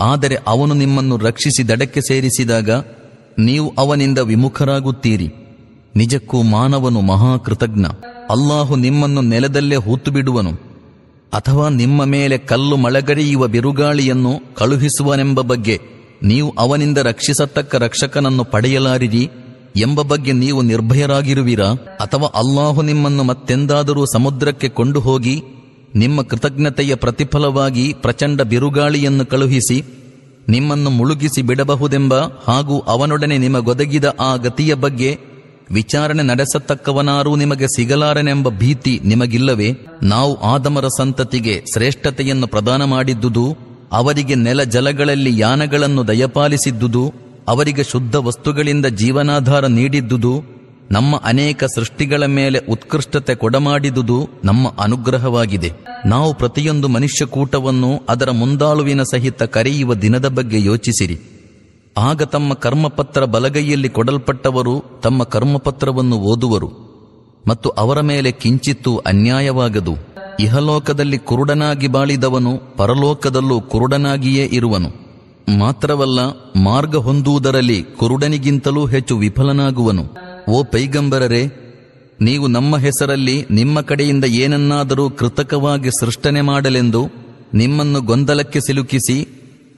ಆದರೆ ಅವನು ನಿಮ್ಮನ್ನು ರಕ್ಷಿಸಿ ದಡಕ್ಕೆ ಸೇರಿಸಿದಾಗ ನೀವು ಅವನಿಂದ ವಿಮುಖರಾಗುತ್ತೀರಿ. ನಿಜಕ್ಕೂ ಮಾನವನು ಮಹಾಕೃತಜ್ಞ. ಅಲ್ಲಾಹು ನಿಮ್ಮನ್ನು ನೆಲದಲ್ಲೇ ಹೂತು ಬಿಡುವನು ಅಥವಾ ನಿಮ್ಮ ಮೇಲೆ ಕಲ್ಲು ಮಳೆಗರೆಯುವ ಬಿರುಗಾಳಿಯನ್ನು ಕಳುಹಿಸುವನೆಂಬ ಬಗ್ಗೆ ನೀವು ಅವನಿಂದ ರಕ್ಷಿಸತಕ್ಕ ರಕ್ಷಕನನ್ನು ಪಡೆಯಲಾರಿರಿ. ಎಂಬ ಬಗ್ಗೆ ನೀವು ನಿರ್ಭಯರಾಗಿರುವಿರಾ? ಅಥವಾ ಅಲ್ಲಾಹು ನಿಮ್ಮನ್ನು ಮತ್ತೆಂದಾದರೂ ಸಮುದ್ರಕ್ಕೆ ಕೊಂಡು ಹೋಗಿ ನಿಮ್ಮ ಕೃತಜ್ಞತೆಯ ಪ್ರತಿಫಲವಾಗಿ ಪ್ರಚಂಡ ಬಿರುಗಾಳಿಯನ್ನು ಕಳುಹಿಸಿ, ನಿಮ್ಮನ್ನು ಮುಳುಗಿಸಿ ಬಿಡಬಹುದೆಂಬ ಹಾಗೂ ಅವನೊಡನೆ ನಿಮಗೊದಗಿದ ಆ ಗತಿಯ ಬಗ್ಗೆ ವಿಚಾರಣೆ ನಡೆಸತಕ್ಕವನಾರೂ ನಿಮಗೆ ಸಿಗಲಾರನೆಂಬ ಭೀತಿ ನಿಮಗಿಲ್ಲವೇ? ನಾವು ಆದಮರ ಸಂತತಿಗೆ ಶ್ರೇಷ್ಠತೆಯನ್ನು ಪ್ರದಾನ ಮಾಡಿದ್ದುದು, ಅವರಿಗೆ ನೆಲ ಜಲಗಳಲ್ಲಿ ಯಾನಗಳನ್ನು ದಯಪಾಲಿಸಿದ್ದುದು ಅವರಿಗೆ ಶುದ್ಧ ವಸ್ತುಗಳಿಂದ ಜೀವನಾಧಾರ ನೀಡಿದ್ದುದು, ನಮ್ಮ ಅನೇಕ ಸೃಷ್ಟಿಗಳ ಮೇಲೆ ಉತ್ಕೃಷ್ಟತೆ ಕೊಡಮಾಡಿದುದು ನಮ್ಮ ಅನುಗ್ರಹವಾಗಿದೆ. ನಾವು ಪ್ರತಿಯೊಂದು ಮನುಷ್ಯಕೂಟವನ್ನು ಅದರ ಮುಂದಾಳುವಿನ ಸಹಿತ ಕರೆಯುವ ದಿನದ ಬಗ್ಗೆ ಯೋಚಿಸಿರಿ. ಆಗ ತಮ್ಮ ಕರ್ಮಪತ್ರ ಬಲಗೈಯಲ್ಲಿ ಕೊಡಲ್ಪಟ್ಟವರು ತಮ್ಮ ಕರ್ಮಪತ್ರವನ್ನು ಓದುವರು ಮತ್ತು ಅವರ ಮೇಲೆ ಕಿಂಚಿತ್ತು ಅನ್ಯಾಯವಾಗದು. ಇಹಲೋಕದಲ್ಲಿ ಕುರುಡನಾಗಿ ಬಾಳಿದವನು ಪರಲೋಕದಲ್ಲೂ ಕುರುಡನಾಗಿಯೇ ಇರುವನು. ಮಾತ್ರವಲ್ಲ ಮಾರ್ಗ ಹೊಂದುವುದರಲ್ಲಿ ಕುರುಡನಿಗಿಂತಲೂ ಹೆಚ್ಚು ವಿಫಲನಾಗುವನು. ಓ ಪೈಗಂಬರರೇ, ನೀವು ನಮ್ಮ ಹೆಸರಲ್ಲಿ ನಿಮ್ಮ ಕಡೆಯಿಂದ ಏನನ್ನಾದರೂ ಕೃತಕವಾಗಿ ಸೃಷ್ಟನೆ ಮಾಡಲೆಂದು ನಿಮ್ಮನ್ನು ಗೊಂದಲಕ್ಕೆ ಸಿಲುಕಿಸಿ,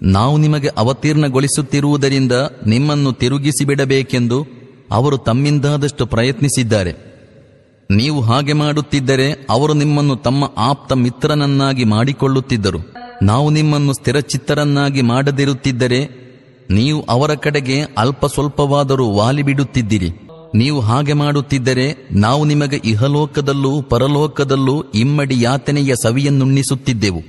ನಾವು ನಿಮಗೆ ಅವತೀರ್ಣಗೊಳಿಸುತ್ತಿರುವುದರಿಂದ ನಿಮ್ಮನ್ನು ತಿರುಗಿಸಿ ಬಿಡಬೇಕೆಂದು ಅವರು ತಮ್ಮಿಂದಾದಷ್ಟು ಪ್ರಯತ್ನಿಸಿದ್ದಾರೆ. ನೀವು ಹಾಗೆ ಮಾಡುತ್ತಿದ್ದರೆ ಅವರು ನಿಮ್ಮನ್ನು ತಮ್ಮ ಆಪ್ತ ಮಿತ್ರನನ್ನಾಗಿ ಮಾಡಿಕೊಳ್ಳುತ್ತಿದ್ದರು. ನಾವು ನಿಮ್ಮನ್ನು ಸ್ಥಿರಚಿತ್ತರನ್ನಾಗಿ ಮಾಡದಿರುತ್ತಿದ್ದರೆ ನೀವು ಅವರ ಕಡೆಗೆ ಅಲ್ಪ ಸ್ವಲ್ಪವಾದರೂ ವಾಲಿಬಿಡುತ್ತಿದ್ದಿರಿ. ನೀವು ಹಾಗೆ ಮಾಡುತ್ತಿದ್ದರೆ ನಾವು ನಿಮಗೆ ಇಹಲೋಕದಲ್ಲೂ ಪರಲೋಕದಲ್ಲೂ ಇಮ್ಮಡಿ ಯಾತನೆಯ ಸವಿಯನ್ನುಣ್ಣಿಸುತ್ತಿದ್ದೆವು.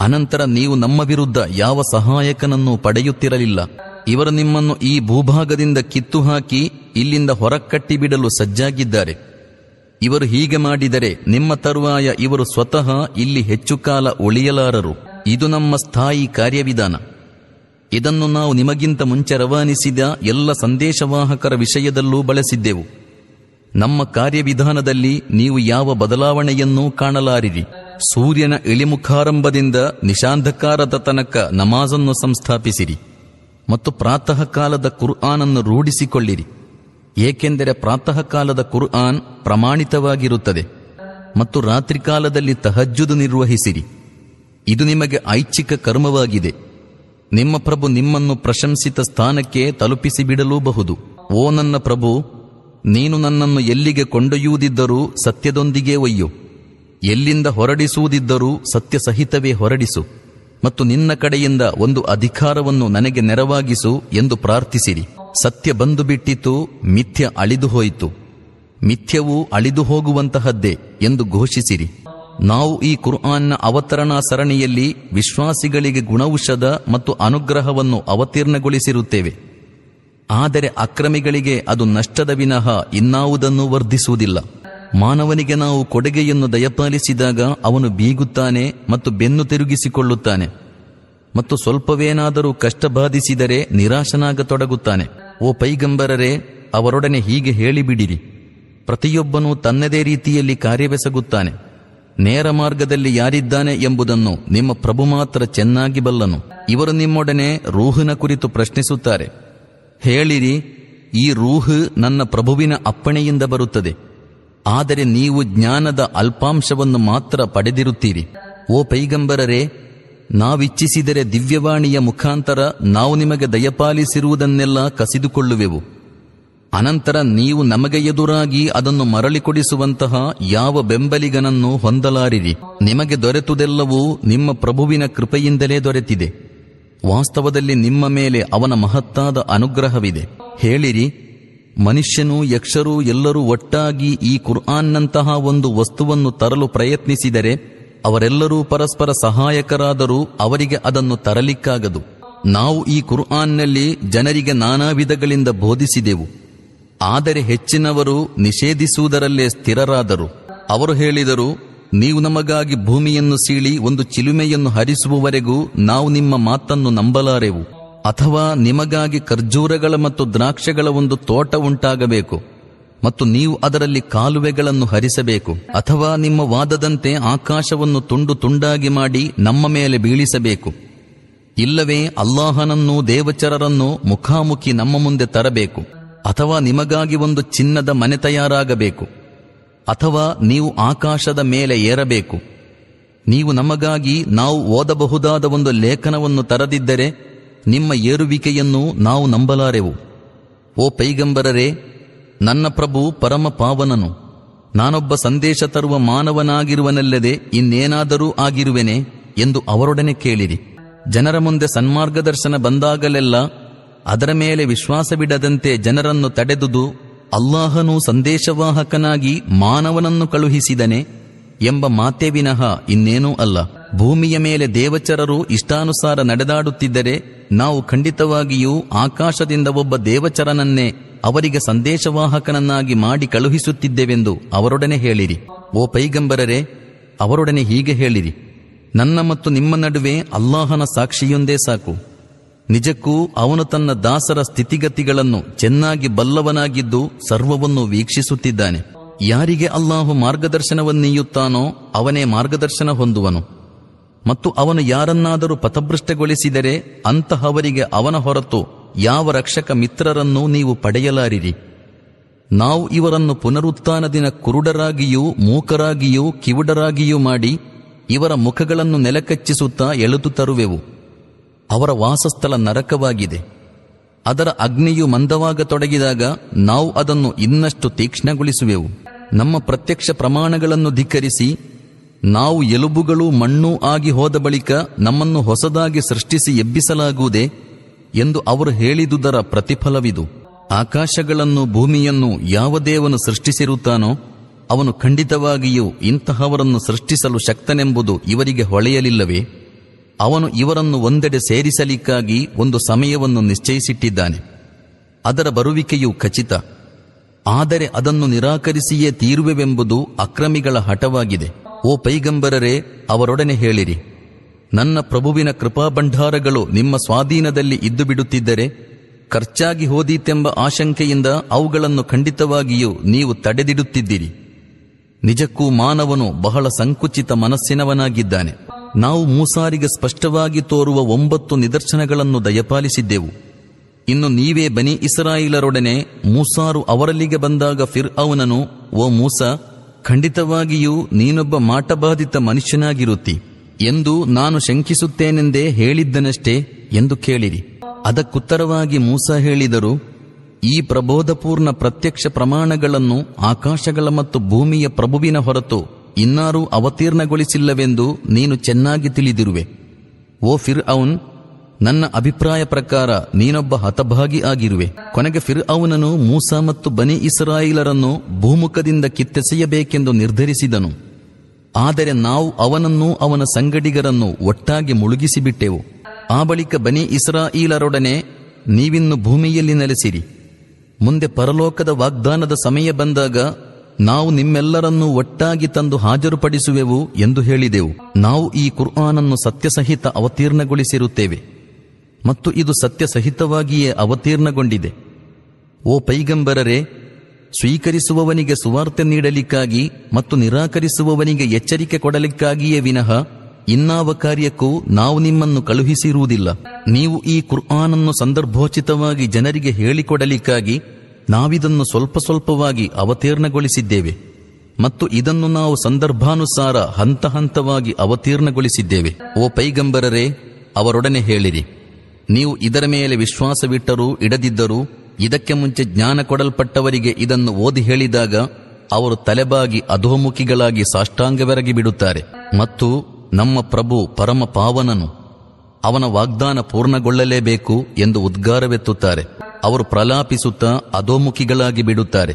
ಅನಂತರ ನೀವು ನಮ್ಮ ವಿರುದ್ಧ ಯಾವ ಸಹಾಯಕನನ್ನು ಪಡೆಯುತ್ತಿರಲಿಲ್ಲ. ಇವರು ನಿಮ್ಮನ್ನು ಈ ಭೂಭಾಗದಿಂದ ಕಿತ್ತು ಹಾಕಿ ಇಲ್ಲಿಂದ ಹೊರಕಟ್ಟಿಬಿಡಲು ಸಜ್ಜಾಗಿದ್ದಾರೆ. ಇವರು ಹೀಗೆ ಮಾಡಿದರೆ ನಿಮ್ಮ ತರುವಾಯ ಇವರು ಸ್ವತಃ ಇಲ್ಲಿ ಹೆಚ್ಚು ಕಾಲ ಉಳಿಯಲಾರರು. ಇದು ನಮ್ಮ ಸ್ಥಾಯಿ ಕಾರ್ಯವಿಧಾನ. ಇದನ್ನು ನಾವು ನಿಮಗಿಂತ ಮುಂಚೆ ರವಾನಿಸಿದ ಎಲ್ಲ ಸಂದೇಶವಾಹಕರ ವಿಷಯದಲ್ಲೂ ಬಳಸಿದ್ದೆವು. ನಮ್ಮ ಕಾರ್ಯವಿಧಾನದಲ್ಲಿ ನೀವು ಯಾವ ಬದಲಾವಣೆಯನ್ನೂ ಕಾಣಲಾರಿರಿ. ಸೂರ್ಯನ ಇಳಿಮುಖಾರಂಭದಿಂದ ನಿಶಾಂಧಕಾರದ ತನಕ ನಮಾಜನ್ನು ಸಂಸ್ಥಾಪಿಸಿರಿ. ಮತ್ತು ಪ್ರಾತಃ ಕಾಲದ ಕುರ್ಆನನ್ನು ರೂಢಿಸಿಕೊಳ್ಳಿರಿ. ಏಕೆಂದರೆ ಪ್ರಾತಃ ಕಾಲದ ಕುರ್ಆನ್ ಪ್ರಮಾಣಿತವಾಗಿರುತ್ತದೆ ಮತ್ತು ರಾತ್ರಿ ಕಾಲದಲ್ಲಿ ತಹಜ್ಜುದು ನಿರ್ವಹಿಸಿರಿ. ಇದು ನಿಮಗೆ ಐಚ್ಛಿಕ ಕರ್ಮವಾಗಿದೆ. ನಿಮ್ಮ ಪ್ರಭು ನಿಮ್ಮನ್ನು ಪ್ರಶಂಸಿತ ಸ್ಥಾನಕ್ಕೆ ತಲುಪಿಸಿ ಬಿಡಲೂಬಹುದು ಓ ನನ್ನ ಪ್ರಭು, ನೀನು ನನ್ನನ್ನು ಎಲ್ಲಿಗೆ ಕೊಂಡೊಯ್ಯುವುದಿದ್ದರೂ ಸತ್ಯದೊಂದಿಗೆ ಒಯ್ಯು. ಎಲ್ಲಿಂದ ಹೊರಡಿಸುವುದಿದ್ದರೂ ಸತ್ಯ ಸಹಿತವೇ ಹೊರಡಿಸು ಮತ್ತು ನಿನ್ನ ಕಡೆಯಿಂದ ಒಂದು ಅಧಿಕಾರವನ್ನು ನನಗೆ ನೆರವಾಗಿಸು ಎಂದು ಪ್ರಾರ್ಥಿಸಿರಿ. ಸತ್ಯ ಬಂದು ಬಿಟ್ಟಿತು, ಮಿಥ್ಯ ಅಳಿದು ಹೋಯಿತು. ಮಿಥ್ಯವು ಅಳಿದು ಹೋಗುವಂತಹದ್ದೇ ಎಂದು ಘೋಷಿಸಿರಿ. ನಾವು ಈ ಕುರ್ಆನ್ನ ಅವತರಣಾ ಸರಣಿಯಲ್ಲಿ ವಿಶ್ವಾಸಿಗಳಿಗೆ ಗುಣೌಷಧ ಮತ್ತು ಅನುಗ್ರಹವನ್ನು ಅವತೀರ್ಣಗೊಳಿಸಿರುತ್ತೇವೆ. ಆದರೆ ಅಕ್ರಮಿಗಳಿಗೆ ಅದು ನಷ್ಟದ ವಿನಃ ಇನ್ನಾವುದನ್ನು ವರ್ಧಿಸುವುದಿಲ್ಲ. ಮಾನವನಿಗೆ ನಾವು ಕೊಡುಗೆಯನ್ನು ದಯಪಾಲಿಸಿದಾಗ ಅವನು ಬೀಗುತ್ತಾನೆ ಮತ್ತು ಬೆನ್ನು ತಿರುಗಿಸಿಕೊಳ್ಳುತ್ತಾನೆ. ಮತ್ತು ಸ್ವಲ್ಪವೇನಾದರೂ ಕಷ್ಟ ಬಾಧಿಸಿದರೆ ನಿರಾಶನಾಗತೊಡಗುತ್ತಾನೆ. ಓ ಪೈಗಂಬರರೇ, ಅವರೊಡನೆ ಹೀಗೆ ಹೇಳಿಬಿಡಿರಿ. ಪ್ರತಿಯೊಬ್ಬನೂ ತನ್ನದೇ ರೀತಿಯಲ್ಲಿ ಕಾರ್ಯವೆಸಗುತ್ತಾನೆ. ನೇರ ಮಾರ್ಗದಲ್ಲಿ ಯಾರಿದ್ದಾನೆ ಎಂಬುದನ್ನು ನಿಮ್ಮ ಪ್ರಭು ಮಾತ್ರ ಚೆನ್ನಾಗಿ ಬಲ್ಲನು. ಇವರು ನಿಮ್ಮೊಡನೆ ರೂಹಿನ ಕುರಿತು ಪ್ರಶ್ನಿಸುತ್ತಾರೆ. ಹೇಳಿರಿ, ಈ ರೂಹ್ ನನ್ನ ಪ್ರಭುವಿನ ಅಪ್ಪಣೆಯಿಂದ ಬರುತ್ತದೆ. ಆದರೆ ನೀವು ಜ್ಞಾನದ ಅಲ್ಪಾಂಶವನ್ನು ಮಾತ್ರ ಪಡೆದಿರುತ್ತೀರಿ. ಓ ಪೈಗಂಬರರೇ ನಾವಿಚ್ಛಿಸಿದರೆ ದಿವ್ಯವಾಣಿಯ ಮುಖಾಂತರ ನಾವು ನಿಮಗೆ ದಯಪಾಲಿಸಿರುವುದನ್ನೆಲ್ಲ ಕಸಿದುಕೊಳ್ಳುವೆವು. ಅನಂತರ ನೀವು ನಮಗೆ ಎದುರಾಗಿ ಅದನ್ನು ಮರಳಿಕೊಡಿಸುವಂತಹ ಯಾವ ಬೆಂಬಲಿಗನನ್ನು ಹೊಂದಲಾರಿರಿ. ನಿಮಗೆ ದೊರೆತುದೆಲ್ಲವೂ ನಿಮ್ಮ ಪ್ರಭುವಿನ ಕೃಪೆಯಿಂದಲೇ ದೊರೆತಿದೆ. ವಾಸ್ತವದಲ್ಲಿ ನಿಮ್ಮ ಮೇಲೆ ಅವನ ಮಹತ್ತಾದ ಅನುಗ್ರಹವಿದೆ. ಹೇಳಿರಿ, ಮನುಷ್ಯನು ಯಕ್ಷರು ಎಲ್ಲರೂ ಒಟ್ಟಾಗಿ ಈ ಕುರ್ಆನ್ನಂತಹ ಒಂದು ವಸ್ತುವನ್ನು ತರಲು ಪ್ರಯತ್ನಿಸಿದರೆ ಅವರೆಲ್ಲರೂ ಪರಸ್ಪರ ಸಹಾಯಕರಾದರೂ ಅವರಿಗೆ ಅದನ್ನು ತರಲಿಕ್ಕಾಗದು. ನಾವು ಈ ಕುರ್ಆನ್ನಲ್ಲಿ ಜನರಿಗೆ ನಾನಾ ವಿಧಗಳಿಂದ ಬೋಧಿಸಿದೆವು. ಆದರೆ ಹೆಚ್ಚಿನವರು ನಿಷೇಧಿಸುವುದರಲ್ಲೇ ಸ್ಥಿರರಾದರು. ಅವರು ಹೇಳಿದರು, ನೀವು ನಮಗಾಗಿ ಭೂಮಿಯನ್ನು ಸೀಳಿ ಒಂದು ಚಿಲುಮೆಯನ್ನು ಹರಿಸುವವರೆಗೂ ನಾವು ನಿಮ್ಮ ಮಾತನ್ನು ನಂಬಲಾರೆವು. ಅಥವಾ ನಿಮಗಾಗಿ ಖರ್ಜೂರಗಳ ಮತ್ತು ದ್ರಾಕ್ಷಗಳ ಒಂದು ತೋಟ ಉಂಟಾಗಬೇಕು. ಮತ್ತು ನೀವು ಅದರಲ್ಲಿ ಕಾಲುವೆಗಳನ್ನು ಹರಿಸಬೇಕು ಅಥವಾ ನಿಮ್ಮ ವಾದದಂತೆ ಆಕಾಶವನ್ನು ತುಂಡು ತುಂಡಾಗಿ ಮಾಡಿ ನಮ್ಮ ಮೇಲೆ ಬೀಳಿಸಬೇಕು. ಇಲ್ಲವೇ ಅಲ್ಲಾಹನನ್ನು ದೇವಚರರನ್ನು ಮುಖಾಮುಖಿ ನಮ್ಮ ಮುಂದೆ ತರಬೇಕು ಅಥವಾ ನಿಮಗಾಗಿ ಒಂದು ಚಿನ್ನದ ಮನೆ ತಯಾರಾಗಬೇಕು ಅಥವಾ ನೀವು ಆಕಾಶದ ಮೇಲೆ ಏರಬೇಕು. ನೀವು ನಮಗಾಗಿ ನಾವು ಓದಬಹುದಾದ ಒಂದು ಲೇಖನವನ್ನು ತರದಿದ್ದರೆ ನಿಮ್ಮ ಏರುವಿಕೆಯನ್ನು ನಾವು ನಂಬಲಾರೆವು. ಓ ಪೈಗಂಬರರೇ ನನ್ನ ಪ್ರಭು ಪರಮ ಪಾವನನು. ನಾನೊಬ್ಬ ಸಂದೇಶ ತರುವ ಮಾನವನಾಗಿರುವನಲ್ಲದೆ ಇನ್ನೇನಾದರೂ ಆಗಿರುವೆನೆ ಎಂದು ಅವರೊಡನೆ ಕೇಳಿರಿ. ಜನರ ಮುಂದೆ ಸನ್ಮಾರ್ಗದರ್ಶನ ಬಂದಾಗಲೆಲ್ಲ ಅದರ ಮೇಲೆ ವಿಶ್ವಾಸವಿಡದಂತೆ ಜನರನ್ನು ತಡೆದುದು ಅಲ್ಲಾಹನು ಸಂದೇಶವಾಹಕನಾಗಿ ಮಾನವನನ್ನು ಕಳುಹಿಸಿದನೆ. ಎಂಬ ಮಾತೇ ವಿನಃ ಇನ್ನೇನೂ ಅಲ್ಲ. ಭೂಮಿಯ ಮೇಲೆ ದೇವಚರರು ಇಷ್ಟಾನುಸಾರ ನಡೆದಾಡುತ್ತಿದ್ದರೆ ನಾವು ಖಂಡಿತವಾಗಿಯೂ ಆಕಾಶದಿಂದ ಒಬ್ಬ ದೇವಚರನನ್ನೇ ಅವರಿಗೆ ಸಂದೇಶವಾಹಕನನ್ನಾಗಿ ಮಾಡಿ ಕಳುಹಿಸುತ್ತಿದ್ದೆವೆಂದು ಅವರೊಡನೆ ಹೇಳಿರಿ. ಓ ಪೈಗಂಬರರೇ, ಅವರೊಡನೆ ಹೀಗೆ ಹೇಳಿರಿ. ನನ್ನ ಮತ್ತು ನಿಮ್ಮ ನಡುವೆ ಅಲ್ಲಾಹನ ಸಾಕ್ಷಿಯೊಂದೇ ಸಾಕು. ನಿಜಕ್ಕೂ ಅವನು ತನ್ನ ದಾಸರ ಸ್ಥಿತಿಗತಿಗಳನ್ನು ಚೆನ್ನಾಗಿ ಬಲ್ಲವನಾಗಿದ್ದು ಸರ್ವವನ್ನು ವೀಕ್ಷಿಸುತ್ತಿದ್ದಾನೆ. ಯಾರಿಗೆ ಅಲ್ಲಾಹು ಮಾರ್ಗದರ್ಶನವನ್ನೀಯುತ್ತಾನೋ ಅವನೇ ಮಾರ್ಗದರ್ಶನ ಹೊಂದುವನು. ಮತ್ತು ಅವನು ಯಾರನ್ನಾದರೂ ಪಥಭೃಷ್ಟಗೊಳಿಸಿದರೆ ಅಂತಹವರಿಗೆ ಅವನ ಹೊರತು ಯಾವ ರಕ್ಷಕ ಮಿತ್ರರನ್ನೂ ನೀವು ಪಡೆಯಲಾರಿರಿ. ನಾವು ಇವರನ್ನು ಪುನರುತ್ಥಾನ ದಿನ ಕುರುಡರಾಗಿಯೂ ಮೂಕರಾಗಿಯೂ ಕಿವುಡರಾಗಿಯೂ ಮಾಡಿ ಇವರ ಮುಖಗಳನ್ನು ನೆಲಕಚ್ಚಿಸುತ್ತಾ ಎಳೆದು ತರುವೆವು. ಅವರ ವಾಸಸ್ಥಳ ನರಕವಾಗಿದೆ. ಅದರ ಅಗ್ನಿಯು ಮಂದವಾಗತೊಡಗಿದಾಗ ನಾವು ಅದನ್ನು ಇನ್ನಷ್ಟು ತೀಕ್ಷ್ಣಗೊಳಿಸುವೆವು. ನಮ್ಮ ಪ್ರತ್ಯಕ್ಷ ಪ್ರಮಾಣಗಳನ್ನು ಧಿಕ್ಕರಿಸಿ, ನಾವು ಎಲುಬುಗಳು ಮಣ್ಣು ಆಗಿ ಹೋದ ಬಳಿಕ ನಮ್ಮನ್ನು ಹೊಸದಾಗಿ ಸೃಷ್ಟಿಸಿ ಎಬ್ಬಿಸಲಾಗುವುದೇ ಎಂದು ಅವರು ಹೇಳಿದುದರ ಪ್ರತಿಫಲವಿದು. ಆಕಾಶಗಳನ್ನು ಭೂಮಿಯನ್ನು ಯಾವ ದೇವನು ಸೃಷ್ಟಿಸಿರುತ್ತಾನೋ, ಅವನು ಖಂಡಿತವಾಗಿಯೂ ಇಂತಹವರನ್ನು ಸೃಷ್ಟಿಸಲು ಶಕ್ತನೆಂಬುದು ಇವರಿಗೆ ಹೊಳೆಯಲಿಲ್ಲವೇ? ಅವನು ಇವರನ್ನು ಒಂದೆಡೆ ಸೇರಿಸಲಿಕ್ಕಾಗಿ ಒಂದು ಸಮಯವನ್ನು ನಿಶ್ಚಯಿಸಿಟ್ಟಿದ್ದಾನೆ. ಅದರ ಬರುವಿಕೆಯು ಖಚಿತ. ಆದರೆ ಅದನ್ನು ನಿರಾಕರಿಸಿಯೇ ತೀರುವೆವೆಂಬುದು ಅಕ್ರಮಿಗಳ ಹಠವಾಗಿದೆ ಓ ಪೈಗಂಬರರೇ, ಅವರೊಡನೆ ಹೇಳಿರಿ. ನನ್ನ ಪ್ರಭುವಿನ ಕೃಪಾಭಂಡಾರಗಳು ನಿಮ್ಮ ಸ್ವಾಧೀನದಲ್ಲಿ ಇದ್ದು ಬಿಡುತ್ತಿದ್ದರೆ ಖರ್ಚಾಗಿ ಹೋದೀತೆಂಬ ಆಶಂಕೆಯಿಂದ ಅವುಗಳನ್ನು ಖಂಡಿತವಾಗಿಯೂ ನೀವು ತಡೆದಿಡುತ್ತಿದ್ದೀರಿ. ನಿಜಕ್ಕೂ ಮಾನವನು ಬಹಳ ಸಂಕುಚಿತ ಮನಸ್ಸಿನವನಾಗಿದ್ದಾನೆ. ನಾವು ಮೂಸಾರಿಗೆ ಸ್ಪಷ್ಟವಾಗಿ ತೋರುವ ಒಂಬತ್ತು ನಿದರ್ಶನಗಳನ್ನು ದಯಪಾಲಿಸಿದ್ದೆವು. ಇನ್ನು ನೀವೇ ಬನಿ ಇಸ್ರಾಯಿಲರೊಡನೆ ಮೂಸಾರು ಅವರಲ್ಲಿಗೆ ಬಂದಾಗ ಫಿರ್ ಅವನನು ಓ ಮೂಸ, ಖಂಡಿತವಾಗಿಯೂ ನೀನೊಬ್ಬ ಮಾಟಬಾಧಿತ ಮನುಷ್ಯನಾಗಿರುತ್ತಿ ಎಂದು ನಾನು ಶಂಕಿಸುತ್ತೇನೆಂದೇ ಹೇಳಿದ್ದನಷ್ಟೇ ಎಂದು ಕೇಳಿರಿ. ಅದಕ್ಕುತ್ತರವಾಗಿ ಮೂಸ ಹೇಳಿದರು, ಈ ಪ್ರಬೋಧಪೂರ್ಣ ಪ್ರತ್ಯಕ್ಷ ಪ್ರಮಾಣಗಳನ್ನು ಆಕಾಶಗಳ ಮತ್ತು ಭೂಮಿಯ ಪ್ರಭುವಿನ ಹೊರತು ಇನ್ನಾರೂ ಅವತೀರ್ಣಗೊಳಿಸಿಲ್ಲವೆಂದು ನೀನು ಚೆನ್ನಾಗಿ ತಿಳಿದಿರುವೆ. ಓ ಫಿರ್ ಅವನ್ ನನ್ನ ಅಭಿಪ್ರಾಯ ಪ್ರಕಾರ ನೀನೊಬ್ಬ ಹತಭಾಗಿ ಆಗಿರುವೆ. ಕೊನೆಗೆ ಫಿರ್ ಅವನನು ಮೂಸ ಮತ್ತು ಬನಿ ಇಸ್ರಾಯಿಲರನ್ನು ಭೂಮುಖದಿಂದ ಕಿತ್ತೆಸೆಯಬೇಕೆಂದು ನಿರ್ಧರಿಸಿದನು. ಆದರೆ ನಾವು ಅವನನ್ನು ಅವನ ಸಂಗಡಿಗರನ್ನು ಒಟ್ಟಾಗಿ ಮುಳುಗಿಸಿಬಿಟ್ಟೆವು. ಆ ಬಳಿಕ ಬನಿ ಇಸ್ರಾಯಿಲರೊಡನೆ ನೀವಿನ್ನು ಭೂಮಿಯಲ್ಲಿ ನೆಲೆಸಿರಿ. ಮುಂದೆ ಪರಲೋಕದ ವಾಗ್ದಾನದ ಸಮಯ ಬಂದಾಗ ನಾವು ನಿಮ್ಮೆಲ್ಲರನ್ನೂ ಒಟ್ಟಾಗಿ ತಂದು ಹಾಜರುಪಡಿಸುವೆವು ಎಂದು ಹೇಳಿದೆವು. ನಾವು ಈ ಕುರ್ಆನನ್ನು ಸತ್ಯಸಹಿತ ಅವತೀರ್ಣಗೊಳಿಸಿರುತ್ತೇವೆ. ಮತ್ತು ಇದು ಸತ್ಯಸಹಿತವಾಗಿಯೇ ಅವತೀರ್ಣಗೊಂಡಿದೆ. ಓ ಪೈಗಂಬರರೇ, ಸ್ವೀಕರಿಸುವವನಿಗೆ ಸುವಾರ್ತೆ ನೀಡಲಿಕ್ಕಾಗಿ ಮತ್ತು ನಿರಾಕರಿಸುವವನಿಗೆ ಎಚ್ಚರಿಕೆ ಕೊಡಲಿಕ್ಕಾಗಿಯೇ ವಿನಃ ಇನ್ನಾವ ಕಾರ್ಯಕ್ಕೂ ನಾವು ನಿಮ್ಮನ್ನು ಕಳುಹಿಸಿರುವುದಿಲ್ಲ. ನೀವು ಈ ಕುರ್ಆನನ್ನು ಸಂದರ್ಭೋಚಿತವಾಗಿ ಜನರಿಗೆ ಹೇಳಿಕೊಡಲಿಕ್ಕಾಗಿ ನಾವಿದನ್ನು ಸ್ವಲ್ಪ ಸ್ವಲ್ಪವಾಗಿ ಅವತೀರ್ಣಗೊಳಿಸಿದ್ದೇವೆ. ಮತ್ತು ಇದನ್ನು ನಾವು ಸಂದರ್ಭಾನುಸಾರ ಹಂತ ಹಂತವಾಗಿ ಅವತೀರ್ಣಗೊಳಿಸಿದ್ದೇವೆ. ಓ ಪೈಗಂಬರರೇ, ಅವರೊಡನೆ ಹೇಳಿರಿ. ನೀವು ಇದರ ಮೇಲೆ ವಿಶ್ವಾಸವಿಟ್ಟರೂ ಇಡದಿದ್ದರೂ ಇದಕ್ಕೆ ಮುಂಚೆ ಜ್ಞಾನ ಕೊಡಲ್ಪಟ್ಟವರಿಗೆ ಇದನ್ನು ಓದಿ ಹೇಳಿದಾಗ ಅವರು ತಲೆಬಾಗಿ ಅಧೋಮುಖಿಗಳಾಗಿ ಸಾಷ್ಟಾಂಗವೆರಗಿ ಬಿಡುತ್ತಾರೆ. ಮತ್ತು ನಮ್ಮ ಪ್ರಭು ಪರಮ ಪಾವನನು ಅವನ ವಾಗ್ದಾನ ಪೂರ್ಣಗೊಳ್ಳಲೇಬೇಕು ಎಂದು ಉದ್ಗಾರವೆತ್ತುತ್ತಾರೆ. ಅವರು ಪ್ರಲಾಪಿಸುತ್ತಾ ಅಧೋಮುಖಿಗಳಾಗಿ ಬಿಡುತ್ತಾರೆ.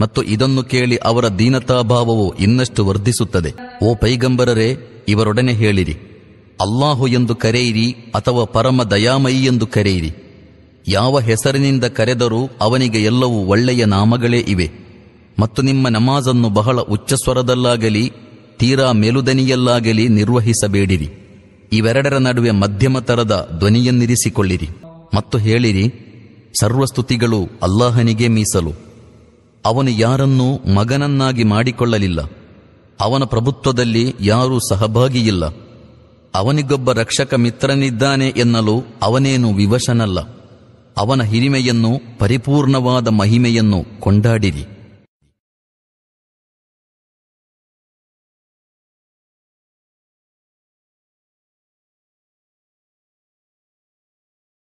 ಮತ್ತು ಇದನ್ನು ಕೇಳಿ ಅವರ ದೀನತಾಭಾವವು ಇನ್ನಷ್ಟು ವರ್ಧಿಸುತ್ತದೆ. ಓ ಪೈಗಂಬರರೇ, ಇವರೊಡನೆ ಹೇಳಿರಿ. ಅಲ್ಲಾಹು ಎಂದು ಕರೆಯಿರಿ ಅಥವಾ ಪರಮ ದಯಾಮಯಿ ಎಂದು ಕರೆಯಿರಿ. ಯಾವ ಹೆಸರಿನಿಂದ ಕರೆದರೂ ಅವನಿಗೆ ಎಲ್ಲವೂ ಒಳ್ಳೆಯ ನಾಮಗಳೇ ಇವೆ. ಮತ್ತು ನಿಮ್ಮ ನಮಾಜನ್ನು ಬಹಳ ಉಚ್ಚಸ್ವರದಲ್ಲಾಗಲಿ ತೀರಾ ಮೇಲುದನಿಯಲ್ಲಾಗಲಿ ನಿರ್ವಹಿಸಬೇಡಿರಿ. ಇವೆರಡರ ನಡುವೆ ಮಧ್ಯಮ ತರದ ಧ್ವನಿಯನ್ನಿರಿಸಿಕೊಳ್ಳಿರಿ. ಮತ್ತು ಹೇಳಿರಿ, ಸರ್ವಸ್ತುತಿಗಳು ಅಲ್ಲಾಹನಿಗೆ ಮೀಸಲು. ಅವನು ಯಾರನ್ನೂ ಮಗನನ್ನಾಗಿ ಮಾಡಿಕೊಳ್ಳಲಿಲ್ಲ. ಅವನ ಪ್ರಭುತ್ವದಲ್ಲಿ ಯಾರೂ ಸಹಭಾಗಿಯಿಲ್ಲ. ಅವನಿಗೊಬ್ಬ ರಕ್ಷಕ ಮಿತ್ರನಿದ್ದಾನೆ ಎನ್ನಲು ಅವನೇನು ವಿವಶನಲ್ಲ. ಅವನ ಹಿರಿಮೆಯನ್ನು ಪರಿಪೂರ್ಣವಾದ ಮಹಿಮೆಯನ್ನು ಕೊಂಡಾಡಿರಿ.